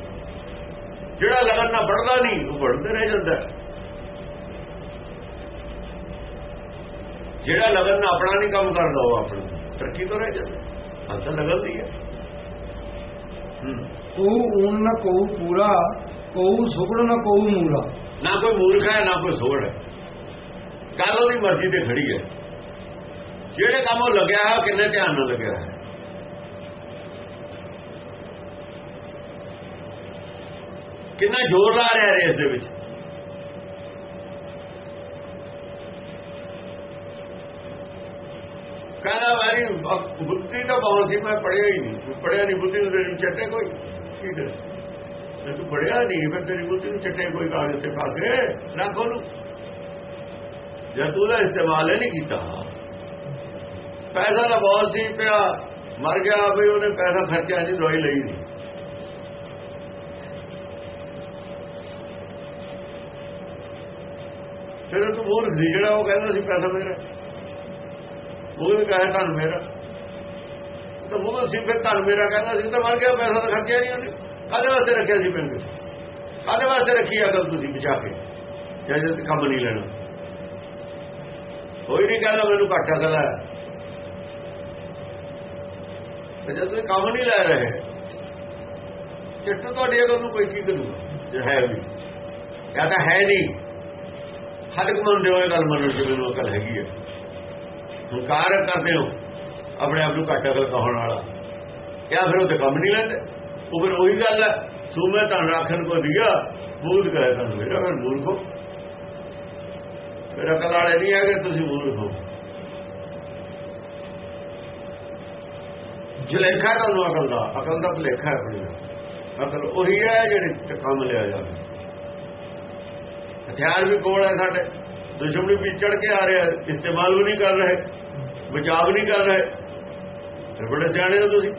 ਜਿਹੜਾ ਲਗਨ ਨਾਲ ਪੜਦਾ ਨਹੀਂ ਉਹ ਪੜਦੇ ਰਹਿ ਜਾਂਦਾ ਜਿਹੜਾ ਲਗਨ ਨਾਲ ਆਪਣਾ ਨਹੀਂ ਕੰਮ ਕਰਦਾ ਉਹ ਆਪਣਾ ਤਰੱਕੀ ਤੋਂ ਰਹਿ ਜਾਂਦਾ ਅੰਦਰ ਲਗਨ ਦੀ ਹੈ। ਕੋਉ ਊਨ ਨਾ ਕੋਉ ਪੂਰਾ ਕੋਉ ਸੁਗੜ ਨਾ ਕੋਉ ਮੂਰਾ। ਨਾ ਕੋਈ ਮੂਰਖ ਹੈ ਨਾ ਕੋਈ ਸੋੜ ਹੈ। ਗੱਲ ਉਹਦੀ ਮਰਜ਼ੀ ਤੇ ਖੜੀ ਹੈ। ਜਿਹੜੇ ਕੰਮ ਉਹ ਲੱਗਿਆ ਹੈ ਕਿੰਨੇ ਧਿਆਨ ਨਾਲ ਲੱਗਿਆ ਹੈ ਕਿੰਨਾ ਜ਼ੋਰ ਲਾ ਰਿਹਾ ਰੇਸ ਦੇ ਵਿੱਚ? ਕਹਿੰਦਾ ਵਾਰੀ ਬੁੱਧੀ ਤਾਂ ਬਹੁਤ ਸੀ, ਮੈਂ ਪੜਿਆ ਹੀ ਨਹੀਂ। ਪੜਿਆ ਨਹੀਂ, ਬੁੱਧੀ ਨੂੰ ਤੇਰੀ ਚੱਟੇ ਕੋਈ? ਕੀ ਕਰ ਜੇ ਤੂੰ ਪੜਿਆ ਨਹੀਂ, ਫਿਰ ਤੇਰੀ ਬੁੱਧੀ ਨੂੰ ਚੱਟੇ ਕੋਈ ਕਾਗਜ਼ ਤੇ ਪਾ ਕੇ ਰੱਖ ਉਹਨੂੰ। ਜੇ ਤੂੰ ਦਾ ਇਸਤੇਮਾਲ ਹੀ ਨਹੀਂ ਕੀਤਾ। ਪੈਸਾ ਤਾਂ ਬਹੁਤ ਸੀ, ਪਿਆ। ਮਰ ਗਿਆ ਵੀ ਉਹਨੇ ਪੈਸਾ ਖਰਚਿਆ ਨਹੀਂ ਦਵਾਈ ਲਈ ਨਹੀਂ। ਫਿਰ ਤੂੰ ਮੂਰਖ ਸੀ ਜਿਹੜਾ ਉਹ ਕਹਿੰਦਾ ਸੀ ਪੈਸਾ ਮੇਰਾ। ਉਹ ਵੀ ਕਹੇ ਤੁਹਾਨੂੰ ਮੇਰਾ। ਤਾਂ ਉਹ ਸੀ ਫਿਰ ਤੁਹਾਨੂੰ ਮੇਰਾ ਕਹਿੰਦਾ ਸੀ, ਤਾਂ ਮਰ ਗਿਆ, ਪੈਸਾ ਤਾਂ ਖਰਚਿਆ ਨਹੀਂ ਉਹਨੇ। ਕਾਹਦੇ ਵਾਸਤੇ ਰੱਖਿਆ ਸੀ ਪਿੰਡ? ਕਾਹਦੇ ਵਾਸਤੇ ਰੱਖੀ ਅਗਲ ਤੁਸੀਂ ਬਚਾ ਕੇ? ਜੇ ਜੇ ਕੰਮ ਨਹੀਂ ਲੈਣਾ। ਕੋਈ ਨਹੀਂ ਕਹਿੰਦਾ ਮੈਨੂੰ ਘਾਟਾ ਕਲਾ ਹੈ। ਤੁਸੀਂ ਕੰਮ ਨਹੀਂ ਲੈ ਰਹੇ, ਚਿੱਟ ਤੁਹਾਡੀ ਅਕਲ ਨੂੰ ਕੋਈ ਕੀ ਕਰੂਗਾ ਜੇ ਹੈ ਵੀ। ਜਾਂ ਤਾਂ ਹੈ ਨਹੀਂ। ਹੱਦ ਮੰਨਦੇ ਦਿਓ ਇਹ ਗੱਲ ਮੰਨਣ ਚ ਮੈਨੂੰ ਅਕਲ ਹੈਗੀ ਹੈ ਹੰਕਾਰ ਕਰਦੇ ਹੋ, ਆਪਣੇ ਆਪ ਨੂੰ ਘੱਟ ਅਕਲ ਕਹਾਉਣ ਵਾਲਾ। ਜਾਂ ਫਿਰ ਉਹ ਤੇ ਕੰਮ ਨਹੀਂ ਲੈਂਦੇ। ਉਹ ਫਿਰ ਉਹੀ ਗੱਲ ਹੈ ਸੂਮੇ ਤਾਂ ਰਾਖਣ ਕੋ ਦਿਆ ਬੂਦ ਕਰੇ ਤਾਂ ਮੇਰਾ ਫਿਰ ਮੂਰਖੋ ਫਿਰ ਅਕਲ ਵਾਲੇ ਨਹੀਂ ਹੈਗੇ, ਤੁਸੀਂ ਮੂਰਖ ਹੋ। ਜਲੇਖਾ ਤੁਹਾਨੂੰ ਅਕਲ ਦਾ ਅਕਲ ਦਾ ਭਲੇਖਾ ਹੈ ਆਪਣੀ ਅਕਲ ਉਹੀ ਹੈ ਜਿਹੜੀ ਕੰਮ ਲਿਆ ਜਾਵੇ। ਹਥਿਆਰ ਵੀ ਕੋਲ ਹੈ ਸਾਡੇ। ਦੁਸ਼ਮਣੀ ਵੀ ਚੜ ਕੇ ਆ ਰਿਹਾ ਇਸਤੇਮਾਲ ਵੀ ਨਹੀਂ ਕਰ ਰਹੇ। ਬਚਾਵ ਨਹੀਂ ਕਰ ਰਹੇ। ਫਿਰ ਬੜੇ ਸਿਆਣੇ ਹੋ ਤੁਸੀਂ।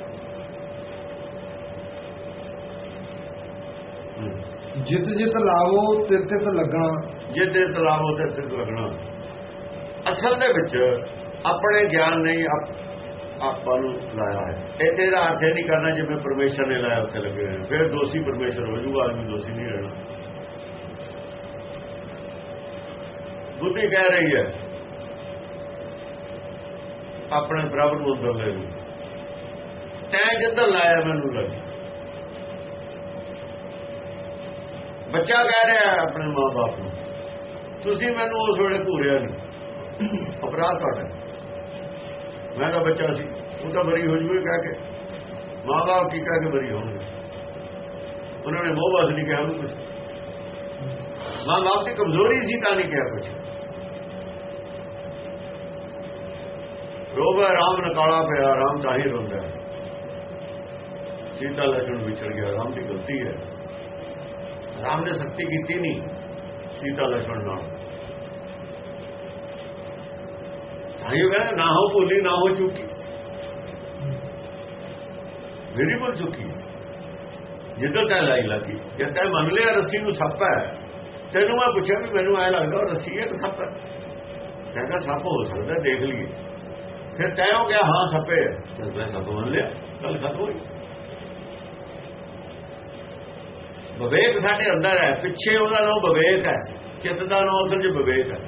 ਜਿਤ ਜਿਤ ਲਾਵੋ ਤਿਤ ਤਿਤ ਲੱਗਣਾ। ਜੇ ਤੇ ਤਲਾਬ ਉਤੇ ਸਿਰ ਲੱਗਣਾ। ਅਸਲ ਦੇ ਵਿੱਚ ਆਪਣੇ ਗਿਆਨ ਨਹੀਂ ਆਪ- ਆਪਾਂ ਨੂੰ ਲਾਇਆ ਹੈ। ਇੱਥੇ ਦਾ ਅਰਥ ਇਹ ਨਹੀਂ ਕਰਨਾ ਜਿਵੇਂ ਪਰਮੇਸ਼ਰ ਨੇ ਲਾਇਆ ਉੱਥੇ ਲੱਗੇ। ਫਿਰ ਦੋਸ਼ੀ ਪਰਮੇਸ਼ਰ ਹੋ ਜੂਗਾ ਆਦਮੀ ਦੋਸ਼ੀ ਨਹੀਂ ਰਹਿਣਾ। ਬੁੱਧੀ ਕਹਿ ਰਹੀ ਹੈ। ਆਪਣੇ ਬਰਾਬਰ ਨੂੰ ਅੰਦਰ ਲੈ ਲੂ ਤੈਂ ਜਿੱਦਾਂ ਲਾਇਆ ਮੈਨੂੰ ਲੱਗ। ਬੱਚਾ ਕਹਿ ਰਿਹਾ ਹੈ ਆਪਣੇ ਮਾਪੇ ਨੂੰ, ਤੁਸੀਂ ਮੈਨੂੰ ਉਸ ਵੇਲੇ ਘੂਰਿਆ ਨਹੀਂ। ਅਪਰਾਧ ਤੁਹਾਡਾ ਮੈਂ ਤਾਂ ਬੱਚਾ ਸੀ। ਉਹ ਤਾਂ ਬਰੀ ਹੋ ਜੂਏ ਕਹਿ ਕੇ। ਮਾਪੇ ਕੀ ਕਹਿ ਕੇ ਬਰੀ ਹੋਣਗੇ? ਉਹਨਾਂ ਨੇ ਮੋਹ ਬਸ ਨਹੀਂ ਕਿਹਾ ਉਹਨੂੰ ਕੁਝ ਮਾਂ ਬਾਪ ਦੀ ਕਮਜ਼ੋਰੀ ਸੀ ਤਾਂ ਨਹੀਂ ਕਿਹਾ ਕੁਝ ਰੋਵੇ, ਰਾਮ ਨਕਾਲਾ ਪਿਆ, ਰਾਮ ਤਾਂ ਹੀ ਰੋਂਦਾ ਸੀਤਾ ਲਖਣ ਵਿਛੜ ਗਿਆ, ਰਾਮ ਦੀ ਗਲਤੀ ਹੈ। ਰਾਮ ਨੇ ਸਖਤੀ ਕੀਤੀ ਨਹੀਂ, ਸੀਤਾ ਲਖਣ ਨਾਲ। ਭਾਈਓ ਕਹਿੰਦਾ, ਨਾ ਹੋ ਭੁੱਲੀ, ਨਾ ਹੋ ਚੁੱਕੀ ਮੇਰੀ ਬੋਲ ਚੁੱਕੀ। ਜਿੱਦਾਂ ਤੈ ਲਾਈ ਲੱਗੀ ਜੇ ਤੈ ਮੰਨ ਲਿਆ ਰੱਸੀ ਨੂੰ ਸੱਪ ਹੈ, ਤੈਨੂੰ ਮੈਂ ਪੁੱਛਿਆ ਵੀ ਮੈਨੂੰ ਐ ਲੱਗਦਾ ਰੱਸੀ ਇਹ ਤਾਂ ਸੱਪ ਹੈ? ਕਹਿੰਦਾ, ਸੱਪ ਹੋ ਸਕਦਾ, ਦੇਖ ਲਈਏ। ਫਿਰ ਤੈ ਹੋ ਗਿਆ ਹਾਂ ਸੱਪੇ ਹੈ। ਚੱਲ ਮੈਂ ਸੱਪ ਮੰਨ ਲਿਆ ਗੱਲ ਖਤਮ ਹੋਈ ਵਿਵੇਕ ਸਾਡੇ ਅੰਦਰ ਹੈ ਪਿੱਛੇ ਉਹਦਾ ਨਾਮ ਵਿਵੇਕ ਹੈ ਚਿੱਤ ਦਾ ਨਾਮ ਅਸਲ 'ਚ ਵਿਵੇਕ ਹੈ।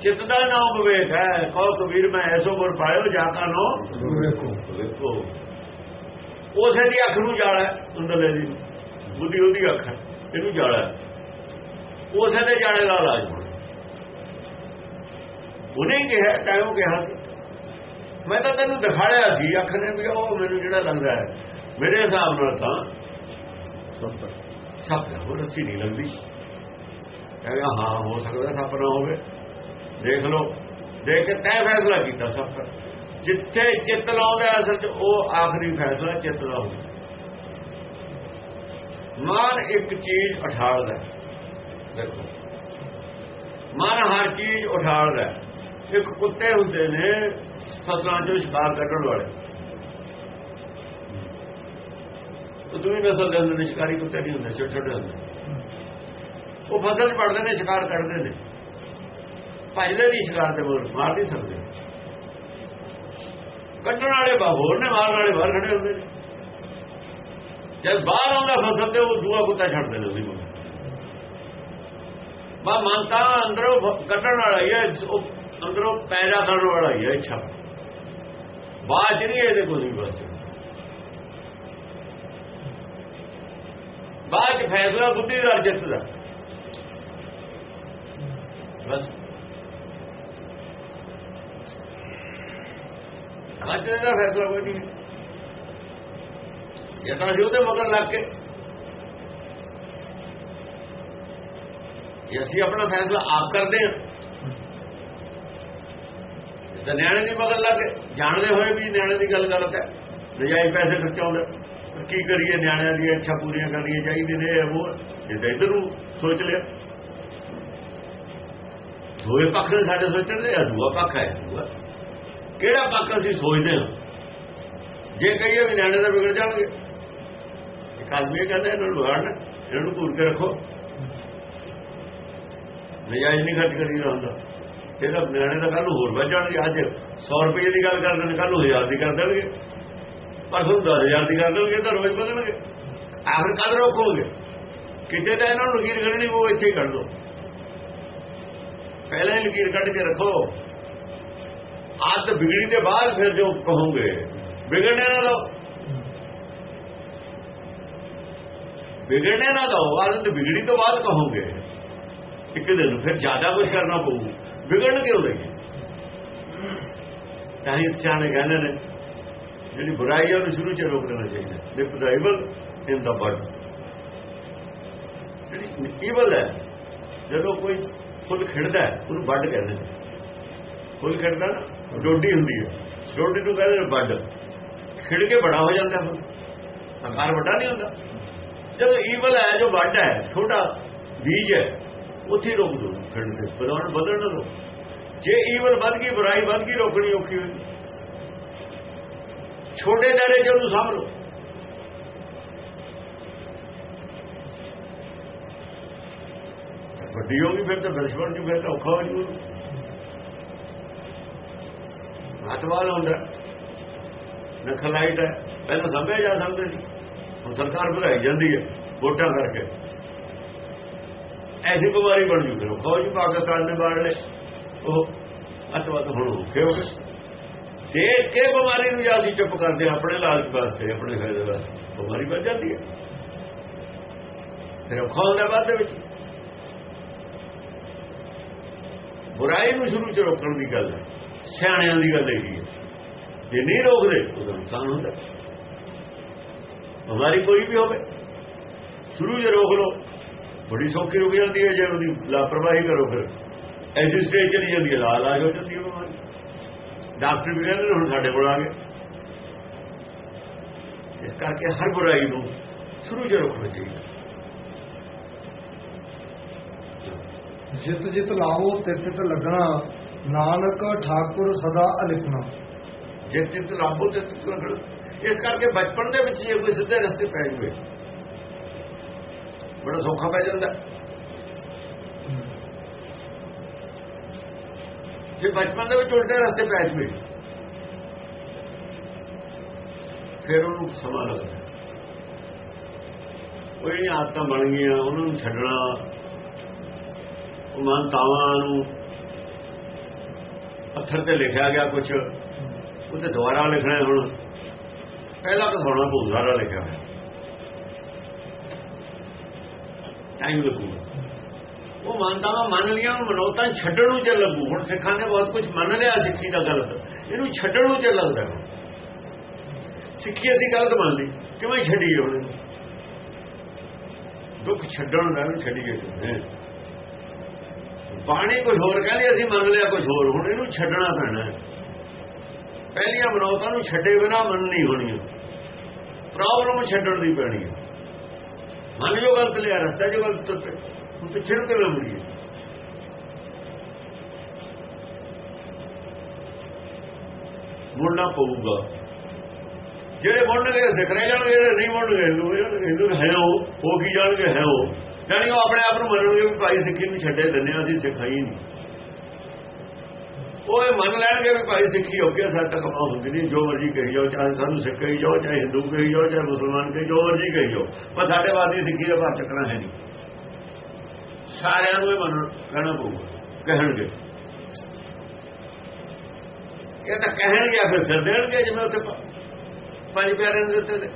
ਚਿੱਤ ਦਾ ਨਾਮ ਵਿਵੇਕ ਹੈ ਕਹੋ ਕਬੀਰ ਮੈਂ ਐਸੋ ਗੁਰ ਪਾਇਓ ਜਾ ਕਾ ਨੋ ਵੇਖੋ ਵੇਖੋ ਉਸੇ ਦੀ ਅੱਖ ਨੂੰ ਜਾਲਾ ਅੰਦਰਲੇ ਦੀ ਬੁੱਧੀ ਉਹਦੀ ਅੱਖ ਹੈ ਇਹਨੂੰ ਜਾਲਾ। ਉਸੇ ਦੇ ਜਾਲੇ ਦਾ ਇਲਾਜ। ਉਹਨੇ ਹੀ ਕਿਹਾ, ਤੈਨੂੰ ਕਿਹਾ ਸੀ। ਮੈਂ ਤਾਂ ਤੈਨੂੰ ਦਿਖਾਇਆ ਸੀ ਅੱਖ ਨੇ ਵੀ ਉਹ ਮੈਨੂੰ ਜਿਹੜਾ ਲੱਗਦਾ ਹੈ। ਮੇਰੇ ਹਿਸਾਬ ਨਾਲ ਤਾਂ ਸੱਪ ਸੱਪ ਦਾ ਹੋਰ ਰੱਸੀ ਨਹੀਂ ਲੱਗਦੀ ਕਹਿੰਦਾ, ਹਾਂ, ਹੋ ਸਕਦਾ ਸੱਪ ਨਾ ਹੋਵੇ। ਦੇਖ ਲਓ, ਦੇਖ ਕੇ ਤੈਅ ਫੈਸਲਾ ਕੀਤਾ ਸੱਪ। ਜਿੱਥੇ ਚਿੱਤ ਲਾਉਂਦਾ ਅਸਲ 'ਚ, ਉਹ ਆਖਰੀ ਫੈਸਲਾ ਚਿੱਤ ਦਾ ਹੁੰਦਾ ਮਨ ਇੱਕ ਚੀਜ਼ ਉਠਾਲਦਾ ਦੇਖੋ ਮਨ ਹਰ ਚੀਜ਼ ਉਠਾਲਦਾ ਇੱਕ ਕੁੱਤੇ ਹੁੰਦੇ ਨੇ, ਫਸਲਾਂ 'ਚੋਂ ਸ਼ਿਕਾਰ ਕੱਢਣ ਵਾਲੇ। ਉਹ ਦੂਈ ਨਸਲ ਦੇ ਹੁੰਦੇ ਨੇ, ਸ਼ਿਕਾਰੀ ਕੁੱਤੇ ਨਹੀਂ ਹੁੰਦੇ, ਛੋਟੇ ਛੋਟੇ ਹੁੰਦੇ। ਉਹ ਫਸਲ 'ਚ ਪੜਦੇ ਨੇ, ਸ਼ਿਕਾਰ ਕੱਢਦੇ ਨੇ। ਭਜਦੇ ਨਹੀਂ ਸ਼ਿਕਾਰ ਦੇ ਮਗਰ ਮਾਰ ਨਹੀਂ ਸਕਦੇ। ਕੱਢਣ ਵਾਲੇ ਬਾਹਰ ਨੇ ਮਾਰਨ ਵਾਲੇ ਬਾਹਰ ਖੜੇ ਹੁੰਦੇ ਨੇ। ਜਦ ਬਾਹਰ ਆਉਂਦਾ ਫਸਲ ਤੇ, ਉਹ ਦੂਆ ਕੁੱਤਾ ਛੱਡਦੇ ਨੇ ਉਹਦੀ ਮਗਰ ਬਾ, ਮੰਨਤਾ ਅੰਦਰੋਂ ਕੱਢਣ ਵਾਲਾ ਹੀ ਹੈ, ਉਹ ਅੰਦਰੋਂ ਪੈਦਾ ਕਰਨ ਵਾਲਾ ਹੀ ਹੈ ਇੱਛਾ ਬਾਅਦ ਚ ਨਹੀਂ ਇਹਦੇ ਕੋਲ ਨਹੀਂ ਬਸ ਬਾਅਦ ਚ ਫੈਸਲਾ ਬੁੱਧੀ ਦਾ, ਜਿੱਤ ਦਾ। ਬਸ। ਅੱਜ ਦਾ ਫੈਸਲਾ ਕੋਈ ਨਹੀਂ। ਇਹ ਤਾਂ ਅਸੀਂ ਉਹਦੇ ਮਗਰ ਲੱਗ ਕੇ ਜੇ ਅਸੀਂ ਆਪਣਾ ਫੈਸਲਾ ਆਪ ਕਰਦੇ ਹਾਂ ਤੇ ਨਿਆਣੇ ਦੀ ਮਗਰ ਲੱਗ ਕੇ ਜਾਣਦੇ ਹੋਏ ਵੀ ਨਿਆਣੇ ਦੀ ਗੱਲ ਗਲਤ ਹੈ। ਨਜਾਇਜ਼ ਪੈਸੇ ਖਰਚਾਉਂਦੇ। ਕੀ ਕਰੀਏ? ਨਿਆਣਿਆਂ ਦੀਆਂ ਇੱਛਾ ਪੂਰੀਆਂ ਕਰਨੀਆਂ ਚਾਹੀਦੀਆਂ ਨੇ ਉਹ ਜੇ ਇਧਰ ਨੂੰ ਸੋਚ ਲਿਆ। ਦੋਏ ਪੱਖ ਨੇ ਸਾਡੇ ਸੋਚਣ ਦੇ ਦੂਆ ਪੱਖ ਹੈ ਦੂਆ। ਕਿਹੜਾ ਪੱਖ ਅਸੀਂ ਸੋਚਦੇ ਹਾਂ? ਜੇ ਕਹੀਏ ਵੀ ਨਿਆਣੇ ਦਾ ਵਿਗੜ ਜਾਣਗੇ। ਇੱਕ ਆਦਮੀ ਇਹ ਕਹਿੰਦਾ, ਇਹਨਾਂ ਨੂੰ ਵਿਗਾੜਨਾ ਇਹਨਾਂ ਨੂੰ ਘੂਰ ਕੇ ਰੱਖੋ। ਨਜਾਇਜ਼ ਨਹੀਂ ਖਰਚ ਕਰੀਦਾ ਹੁੰਦਾ। ਇਹਦਾ ਨਿਆਣੇ ਦਾ ਕੱਲ ਨੂੰ ਹੋਰ ਵੱਧ ਜਾਣਗੇ, ਅੱਜ 100 ਰੁਪਏ ਦੀ ਗੱਲ ਕਰਦੇ ਨੇ ਕੱਲ ਨੂੰ 1000 ਦੀ ਕਰ ਦੇਣਗੇ। ਪਰ ਫਿਰ 10000 ਦੀ ਕਰ ਦੇਣਗੇ, ਤਾਂ ਰੋਜ਼ ਵਧਣਗੇ ਆਖਰ ਕਦ ਰੋਕੋਗੇ? ਕਿਤੇ ਤਾਂ ਇਹਨਾਂ ਨੂੰ ਲਕੀਰ ਕੱਢਣੀ ਉਹ ਇੱਥੇ ਹੀ ਕੱਢ ਦੋ। ਪਹਿਲਾਂ ਹੀ ਲਕੀਰ ਕੱਢ ਕੇ ਰੱਖੋ। ਆਦਤ ਵਿਗੜੀ ਦੇ ਬਾਅਦ ਫਿਰ ਜੋ ਕਹੋਗੇ, ਵਿਗੜਨੇ ਨਾ ਦੋ। ਵਿਗੜਨੇ ਨਾ ਦੋ ਆਦਤ ਵਿਗੜੀ ਤੋਂ ਬਾਅਦ ਕਹੋਗੇ। ਇੱਕ ਦਿਨ ਫਿਰ ਜ਼ਿਆਦਾ ਕੁਝ ਕਰਨਾ ਪਊਗਾ ਵਿਗੜਨ ਕਿਉਂ ਨਹੀਂ ਤਾਂ ਹੀ ਸਿਆਣੇ ਕਹਿੰਦੇ ਨੇ, ਜਿਹੜੀ ਬੁਰਾਈ ਹੈ ਉਹਨੂੰ ਸ਼ੁਰੂ ਚ ਰੋਕ ਦੇਣਾ ਚਾਹੀਦਾ। Nip the evil in the bud ਜਿਹੜੀ ਈਵਲ ਹੈ, ਜਦੋਂ ਕੋਈ ਫੁੱਲ ਖਿੜਦਾ ਉਹਨੂੰ ਵੱਡ ਕਹਿੰਦੇ ਨੇ। ਫੁੱਲ ਖਿੜਦਾ ਨਾ, ਡੋਡੀ ਹੁੰਦੀ ਹੈ। ਡੋਡੀ ਨੂੰ ਕਹਿੰਦੇ ਨੇ ਵੱਡ ਖਿੜ ਕੇ ਬੜਾ ਹੋ ਜਾਂਦਾ ਫੁੱਲ। ਆਕਾਰ ਵੱਡਾ ਨਹੀਂ ਹੁੰਦਾ। ਜਦੋਂ ਈਵਲ ਹੈ, ਜੋ ਵੱਡ ਹੈ, ਛੋਟਾ ਬੀਜ ਹੈ ਉੱਥੇ ਹੀ ਰੋਕ ਦੋ ਖਿੜਨ ਤੇ ਵਧਣ ਬਦਲਣ ਨਾ ਦੋ ਜੇ ਈਵਲ ਵੱਧ ਗਈ, ਬੁਰਾਈ ਵੱਧ ਗਈ, ਰੋਕਣੀ ਔਖੀ ਹੋਈ। ਛੋਟੇ ਦਾਇਰੇ 'ਚ ਉਹਨੂੰ ਸਾਂਭ ਲਓ ਵੱਡੀ ਹੋ ਗਈ, ਫਿਰ ਤਾਂ ਦੁਸ਼ਮਣ ਜੀ ਫਿਰ ਤਾਂ ਔਖਾ ਹੋ ਜੂ ਹੱਥਵਾਲ ਹੁੰਦਾ। ਨਖਲਾਈਟ ਹੈ। ਪਹਿਲਾਂ ਸੰਭਿਆ ਜਾ ਸਕਦੇ ਸੀ। ਹੁਣ ਸਰਕਾਰ ਭੁਲਾਈ ਜਾਂਦੀ ਹੈ, ਵੋਟਾਂ ਕਰਕੇ। ਐਸੀ ਬਿਮਾਰੀ ਬਣ ਜੂ ਫਿਰ। ਜੂ ਪਾਕਿਸਤਾਨ ਨੇ ਬਾੜ ਲੈ ਉਹ ਅਤਵਾਦ ਹੁਣ ਔਖੇ ਹੋ ਗਏ। ਦੇਖ ਕੇ ਬਿਮਾਰੀ ਨੂੰ ਜਲਦੀ ਚੁੱਪ ਕਰਦੇ ਆਪਣੇ ਲਾਲਚ ਵਾਸਤੇ ਆਪਣੇ ਫਾਇਦੇ ਵਾਸਤੇ ਬਿਮਾਰੀ ਵੱਧ ਜਾਂਦੀ ਹੈ। ਫਿਰ ਔਖਾ ਹੁੰਦਾ ਬਾਅਦ ਦੇ ਵਿੱਚ। ਬੁਰਾਈ ਨੂੰ ਸ਼ੁਰੂ ਚ ਰੋਕਣ ਦੀ ਗੱਲ ਹੈ। ਸਿਆਣਿਆਂ ਦੀ ਗੱਲ ਹੈਗੀ ਹੈ। ਜੇ ਨਹੀਂ ਰੋਕਦੇ ਉਹਦਾ ਨੁਕਸਾਨ ਹੁੰਦਾ। ਬਿਮਾਰੀ ਕੋਈ ਵੀ ਹੋਵੇ ਸ਼ੁਰੂ ਜੇ ਰੋਕ ਲਓ। ਬੜੀ ਸੌਖੀ ਰੁਕ ਜਾਂਦੀ ਹੈ ਜੇ ਉਹਦੀ ਲਾਪਰਵਾਹੀ ਕਰੋ ਫਿਰ। ਐਸੀ ਸਟੇਜ ਚਲੀ ਜਾਂਦੀ ਹੈ ਲਾਲ ਆ ਹੋ ਜਾਂਦੀ ਹੈ ਬਿਮਾਰੀ। ਡਾਕਟਰ ਵੀ ਕਹਿੰਦੇ ਨੇ ਹੁਣ ਸਾਡੇ ਕੋਲ ਆ ਗਏ। ਇਸ ਕਰਕੇ ਹਰ ਬੁਰਾਈ ਨੂੰ ਸ਼ੁਰੂ ਜੇ ਰੋਕਣਾ ਚਾਹੀਦਾ। ਜਿਤ ਜਿਤ ਲਾਵੋ ਤਿਤ ਤਿਤ ਲੱਗਣਾ। ਨਾਨਕ ਠਾਕੁਰ ਸਦਾ ਅਲਿਖਣਾ ਜੇ ਚਿੱਤ ਲਾਭੋ ਤੇ ਚਿੱਤ ਲੱਗਣਾ। ਇਸ ਕਰਕੇ ਬਚਪਨ ਦੇ ਵਿੱਚ ਜੇ ਕੋਈ ਸਿੱਧੇ ਰਸਤੇ ਪੈ ਜਵੇ ਬੜਾ ਸੌਖਾ ਪੈ ਜਾਂਦਾ। ਜੇ ਬਚਪਨ ਦੇ ਵਿੱਚ ਉਲਟੇ ਰਸਤੇ ਪੈ ਜਵੇ, ਫਿਰ ਉਹਨੂੰ ਸਮਾਂ ਲੱਗਦਾ। ਉਹ ਜਿਹੜੀਆਂ ਆਦਤਾਂ ਬਣ ਗਈਆਂ, ਉਹਨਾਂ ਨੂੰ ਛੱਡਣਾ, ਉਹ ਮਾਨਤਾਵਾਂ ਨੂੰ ਪੱਥਰ ਤੇ ਲਿਖਿਆ ਗਿਆ ਕੁਝ ਉਹਦੇ ਦੁਆਰਾ ਲਿਖਣਾ ਹੁਣ। ਪਹਿਲਾਂ ਤਾਂ ਹੋਣਾ ਬਹੁਤ ਲਿਖਿਆ ਹੋਇਆ। ਟਾਈਮ ਲੱਗੂਗਾ ਉਹ ਮੰਨਤਾਵਾਂ ਮੰਨ ਲੀਆਂ ਉਹ ਮਨੋਤਾਂ ਛੱਡਣ ਨੂੰ ਚੱਲ ਲੱਗੂ। ਹੁਣ ਸਿੱਖਾਂ ਨੇ ਬਹੁਤ ਕੁਝ ਮੰਨ ਲਿਆ ਸਿੱਖੀ ਦਾ ਗਲਤ। ਇਹਨੂੰ ਛੱਡਣ ਨੂੰ ਚੱਲ ਲੱਗਦਾ। ਹੁਣ। ਸਿੱਖੀ ਅਸੀਂ ਗਲਤ ਮੰਨ ਲਈ, ਕਿਵੇਂ ਛੱਡੀ ਹੁਣ ਦੁੱਖ ਛੱਡਣ ਦਾ ਨੂੰ ਛੱਡੀਏ ਕਿਵੇਂ ਬਾਣੀ ਕੁਝ ਹੋਰ ਕਹਿੰਦੇ, ਅਸੀਂ ਮੰਨ ਲਿਆ ਕੁਝ ਹੋਰ। ਹੁਣ ਇਹਨੂੰ ਛੱਡਣਾ ਪੈਣਾ ਪਹਿਲੀਆਂ ਮਨੌਤਾਂ ਨੂੰ ਛੱਡੇ ਬਿਨਾ ਮੰਨਣੀ ਹੋਣੀ ਪ੍ਰੋਬਲਮ ਛੱਡਣ ਦੀ ਪੈਣੀ ਹੈ। ਮੰਨ ਜੋ ਗਲਤ ਲਿਆ ਰਸਤਾ ਜੋ ਗਲਤ ਤੁਰ ਪਏ ਹੁਣ ਪਿੱਛੇ ਨੂੰ ਕਿਵੇਂ ਮੁੜੀਏ? ਮੁੜਨਾ ਪਊਗਾ। ਜਿਹੜੇ ਮੁੜਨਗੇ ਸਿੱਖ ਰਹਿ ਜਾਣਗੇ ਜਿਹੜੇ ਨਹੀਂ ਮੁੜਨਗੇ ਹਿੰਦੂ ਹਿੰਦੂ ਹੈ ਉਹ ਉਹ ਕੀ ਜਾਣਗੇ ਹੈ ਉਹ। ਜਾਨੀ ਉਹ ਆਪਣੇ ਆਪ ਨੂੰ ਮੰਨਣਗੇ ਵੀ ਭਾਈ ਸਿੱਖੀ ਨੂੰ ਛੱਡੇ ਦਿੰਨੇ ਆ, ਅਸੀਂ ਸਿਖਾਈ ਨਹੀਂ। ਉਹ ਇਹ ਮੰਨ ਲੈਣਗੇ ਵੀ ਭਾਈ ਸਿੱਖੀ ਹੋ ਗਿਆ ਸਾਡੇ ਤੱਕ ਕਮਾ ਹੁੰਦੀ ਨਹੀਂ, ਜੋ ਮਰਜ਼ੀ ਕਹੀ ਜਾਓ, ਚਾਹੇ ਸਾਨੂੰ ਸਿੱਖ ਕਹੀ ਜਾਓ, ਚਾਹੇ ਹਿੰਦੂ ਕਹੀ ਜਾਓ, ਚਾਹੇ ਮੁਸਲਮਾਨ ਕਹੀ ਜੋ ਮਰਜ਼ੀ ਕਹੀ ਜਾਓ। ਪਰ ਸਾਡੇ ਵਾਦੀ ਸਿੱਖੀ ਦਾ ਭਾਰ ਚੱਕਣਾ ਹੈ ਨਹੀਂ। ਸਾਰਿਆਂ ਨੂੰ ਇਹ ਮੰਨ ਕਹਿਣਾ ਪਊਗਾ, ਕਹਿਣਗੇ। ਇਹ ਤਾਂ ਕਹਿਣਗੇ, ਫਿਰ ਸਿਰ ਦੇਣਗੇ, ਜਿਵੇਂ ਉੱਥੇ ਪੰਜ ਪਿਆਰੇ ਨੂੰ ਦਿੱਤੇ ਤੇ।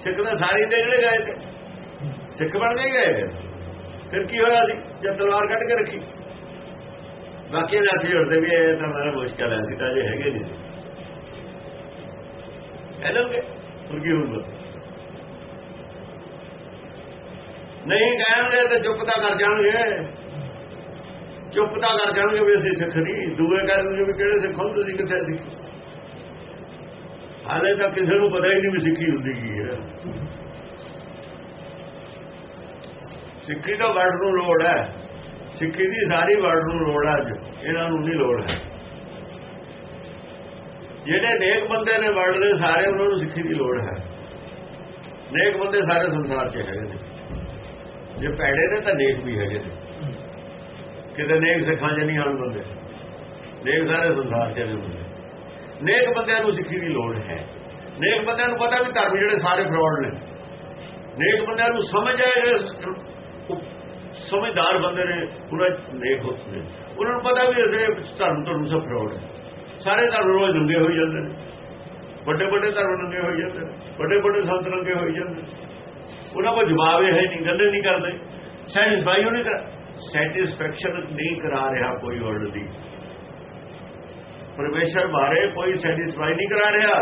ਸਿੱਖ ਤਾਂ ਸਾਰੇ ਦੇ ਜਿਹੜੇ ਗਏ ਤੇ। ਸਿੱਖ ਬਣ ਗਏ ਗਏ ਫਿਰ ਕੀ ਹੋਇਆ ਸੀ? ਜਦ ਤਲਵਾਰ ਕੱਢ ਕੇ ਰੱਖੀ। ਬਾਕੀ ਦੇ ਹੱਥ ਜੋੜਦੇ ਵੀ ਇਹ ਤਾਂ ਮਾਰਾ ਮੁਸ਼ਕਲ ਹੈ ਸੀ, ਤਾਂ ਜੇ ਹੈਗੇ ਨਹੀਂ। ਐਲੰਗੇ ਫਿਰ ਕੀ ਹੋਊਗਾ ਨਹੀਂ ਕਹਿਣਗੇ ਤਾਂ ਚੁੱਪ ਤਾਂ ਕਰ ਜਾਣਗੇ। ਚੁੱਪ ਤਾਂ ਕਰ ਜਾਣਗੇ ਵੀ ਅਸੀਂ ਸਿੱਖ ਨਹੀਂ। ਦੂਏ ਕਹਿਣਗੇ ਵੀ ਕਿਹੜੇ ਸਿੱਖ ਹੋ ਤੁਸੀਂ ਕਿੱਥੇ ਸਿੱਖ? ਹਾਲੇ ਤਾਂ ਕਿਸੇ ਨੂੰ ਪਤਾ ਹੀ ਨਹੀਂ ਵੀ ਸਿੱਖੀ ਹੁੰਦੀ ਕੀ ਹੈ। ਸਿੱਖੀ ਦਾ ਵਰਡ ਨੂੰ ਲੋੜ ਹੈ। ਸਿੱਖੀ ਦੀ ਸਾਰੀ ਵਰਡ ਨੂੰ ਲੋੜ ਹੈ ਅੱਜ। ਇਹਨਾਂ ਨੂੰ ਨਹੀਂ ਲੋੜ ਹੈ। ਜਿਹੜੇ ਨੇਕ ਬੰਦੇ ਨੇ ਵਰਡ ਦੇ ਸਾਰੇ, ਉਹਨਾਂ ਨੂੰ ਸਿੱਖੀ ਦੀ ਲੋੜ ਹੈ। ਨੇਕ ਬੰਦੇ ਸਾਰੇ ਸੰਸਾਰ 'ਚ ਹੈਗੇ ਨੇ। ਜੇ ਭੈੜੇ ਨੇ ਤਾਂ ਨੇਕ ਵੀ ਹੈਗੇ ਨੇ। ਕਿਤੇ ਨੇਕ ਸਿੱਖਾਂ 'ਚ ਨਹੀਂ ਆਉਣ ਬੰਦੇ ਨੇਕ ਸਾਰੇ ਸੰਸਾਰ 'ਚ ਨੇ ਬੰਦੇ ਨੇਕ ਬੰਦਿਆਂ ਨੂੰ ਸਿੱਖੀ ਦੀ ਲੋੜ ਹੈ। ਨੇਕ ਬੰਦਿਆਂ ਨੂੰ ਪਤਾ ਵੀ ਧਰਮ ਜਿਹੜੇ ਸਾਰੇ ਫਰਾਡ ਨੇ। ਨੇਕ ਬੰਦਿਆਂ ਨੂੰ ਸਮਝ ਆਏ ਜਿਹੜੇ ਸਮਝਦਾਰ ਬੰਦੇ ਨੇ ਉਹਨਾਂ ਨੇਕ ਹੁੰਦੇ ਨੇ ਉਹਨਾਂ ਨੂੰ ਪਤਾ ਵੀ ਇਹ ਧਰਮ ਤੋਂ ਸਭ ਫਰਾਡ ਹੈ ਸਾਰੇ ਧਰਮ ਰੋਜ਼ ਨੰਗੇ ਹੋਈ ਜਾਂਦੇ ਨੇ। ਵੱਡੇ ਵੱਡੇ ਧਰਮ ਨੰਗੇ ਹੋਈ ਜਾਂਦੇ ਨੇ। ਵੱਡੇ ਵੱਡੇ ਸੰਤ ਨੰਗੇ ਹੋਈ ਜਾਂਦੇ ਉਹਨਾਂ ਕੋਲ ਜਵਾਬ ਇਹ ਹੈ, ਨਹੀਂ, ਗੱਲੇ ਨਹੀਂ ਕਰਦੇ। ਸੈਟੀਸਫਾਈ ਨਹੀਂ ਕਰ ਸੈਟੀਸਫੈਕਸ਼ਨ ਨਹੀਂ ਕਰਾ ਰਿਹਾ ਕੋਈ ਵਰਡ ਦੀ। ਪਰਮੇਸ਼ਰ ਬਾਰੇ ਕੋਈ ਸੈਟੀਸਫਾਈ ਨਹੀਂ ਕਰਾ ਰਿਹਾ।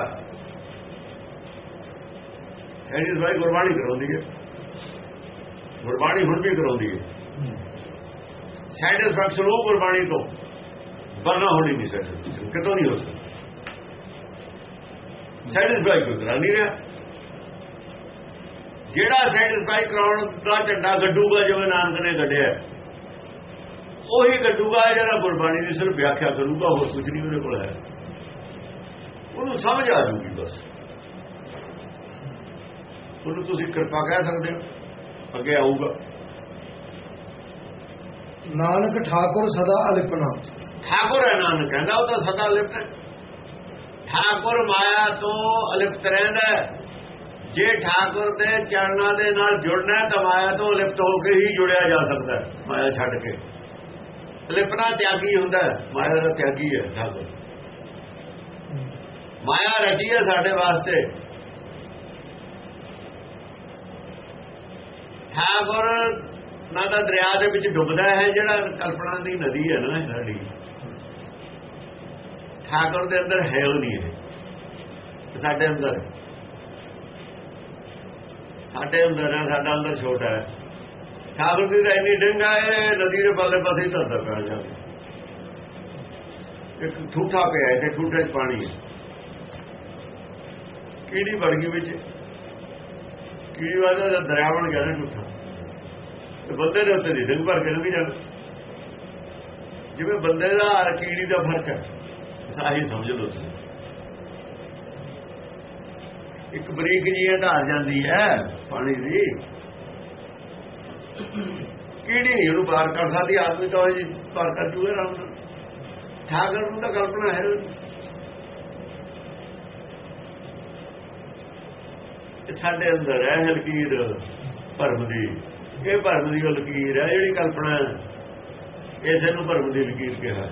ਸੈਟੀਸਫਾਈ ਗੁਰਬਾਣੀ ਕਰਾਉਂਦੀ ਹੈ। ਗੁਰਬਾਣੀ ਹੁਣ ਵੀ ਕਰਾਉਂਦੀ ਹੈ। ਸੈਟੀਸਫੈਕਸ਼ਨ ਉਹ ਗੁਰਬਾਣੀ ਤੋਂ। ਵਰਨਾ ਹੋਣੀ ਨਹੀਂ ਸੈਟੀਸਫੈਕਸ਼ਨ ਕਿਤੋਂ ਨਹੀਂ ਹੋ ਸਕਦੀ। ਸੈਟੀਸਫਾਈ ਕੋਈ ਕਰਾ ਨਹੀਂ ਰਿਹਾ। ਜਿਹੜਾ ਸੈਟੀਸਫਾਈ ਕਰਾਉਣ ਦਾ ਝੰਡਾ ਗੱਡੂਗਾ, ਜਿਵੇਂ ਨਾਨਕ ਨੇ ਗੱਡਿਆ। ਉਹੀ ਕੱਢੂਗਾ ਜਿਹੜਾ ਗੁਰਬਾਣੀ ਦੀ ਸਿਰਫ ਵਿਆਖਿਆ ਕਰੂਗਾ, ਹੋਰ ਕੁਝ ਨਹੀਂ ਉਹਦੇ ਕੋਲ ਹੈ। ਉਹਨੂੰ ਸਮਝ ਆ ਜੂਗੀ ਬਸ। ਉਹਨੂੰ ਤੁਸੀਂ ਕਿਰਪਾ ਕਹਿ ਸਕਦੇ ਹੋ, ਅੱਗੇ ਆਊਗਾ। ਨਾਨਕ ਠਾਕੁਰ ਸਦਾ ਅਲਿਪਨਾ। ਠਾਕੁਰ ਹੈ ਨਾਨਕ, ਕਹਿੰਦਾ ਉਹ ਤਾਂ ਸਦਾ ਲਿਪਤ ਠਾਕੁਰ ਮਾਇਆ ਤੋਂ ਅਲਿਪਤ ਰਹਿੰਦਾ ਜੇ ਠਾਕੁਰ ਦੇ ਚਰਨਾਂ ਦੇ ਨਾਲ ਜੁੜਨਾ ਤਾਂ ਮਾਇਆ ਤੋਂ ਅਲਿਪਤ ਹੋ ਕੇ ਹੀ ਜੁੜਿਆ ਜਾ ਸਕਦਾ ਮਾਇਆ ਛੱਡ ਕੇ। ਅਲਿਪਨਾ ਤਿਆਗੀ ਹੁੰਦਾ ਮਾਇਆ ਦਾ ਤਿਆਗੀ ਹੈ ਠਾਕੁਰ। ਮਾਇਆ ਰਚੀ ਹੈ ਸਾਡੇ ਵਾਸਤੇ। ਠਾਕੁਰ ਨਾ ਤਾਂ ਦਰਿਆ ਦੇ ਵਿੱਚ ਡੁੱਬਦਾ ਹੈ, ਜਿਹੜਾ ਕਲਪਨਾ ਦੀ ਨਦੀ ਹੈ ਨਾ ਸਾਡੀ। ਠਾਕੁਰ ਦੇ ਅੰਦਰ ਹੈ ਉਹ ਨਹੀਂ ਹੈ ਸਾਡੇ ਅੰਦਰ। ਸਾਡੇ ਅੰਦਰ ਹੈ, ਸਾਡਾ ਅੰਦਰ ਛੋਟਾ ਹੈ। ਠਾਕੁਰ ਦੀ ਤਾਂ ਇੰਨੀ ਡੰਗਾ ਹੈ ਨਦੀ ਦੇ ਪਰਲੇ ਪਾਸੇ ਹੀ ਧਰਦਾ ਪਿਆ ਜਾ ਇੱਕ ਠੂਠਾ ਪਿਆ ਹੈ ਤੇ ਠੂਠੇ 'ਚ ਪਾਣੀ ਹੈ। ਕੀੜੀ ਵੜ ਗਈ ਵਿੱਚ। ਕੀੜੀ ਵਾਲਾ ਦਰਿਆ ਬਣ ਗਿਆ ਨਾ ਠੂਠਾ। ਤੇ ਬੰਦੇ ਦੇ ਉੱਤੇ ਦੀ ਡੰਗ ਭਰ ਕੇ ਲੰਘ ਜਾਣਾ। ਜਿਵੇਂ ਬੰਦੇ ਦਾ ਔਰ ਕੀੜੀ ਦਾ ਫ਼ਰਕ ਹੈ ਸਾਹੀ ਸਮਝ ਲਓ ਤੁਸੀਂ। ਇੱਕ ਬਰੀਕ ਜੀ ਧਾਰ ਜਾਂਦੀ ਹੈ, ਪਾਣੀ ਦੀ। ਕੀੜੀ ਨਹੀਂ, ਉਹਨੂੰ ਪਾਰ ਕਰ ਸਕਦੀ ਆਦਮੀ ਤਾਂ ਉਹ ਜੀ ਪਾਰ ਕਰ ਜੂਗਾ ਆਰਾਮ ਨਾਲ। ਠਾਕਰ ਨੂੰ ਤਾਂ ਕਲਪਨਾ ਹੈ। ਸਾਡੇ ਅੰਦਰ ਹੈ ਹਲਕੀਰ ਭਰਮ ਦੀ। ਇਹ ਭਰਮ ਦੀ ਲਕੀਰ ਹੈ ਜਿਹੜੀ ਕਲਪਨਾ ਹੈ। ਇਸੇ ਨੂੰ ਭਰਮ ਦੀ ਲਕੀਰ ਕਿਹਾ।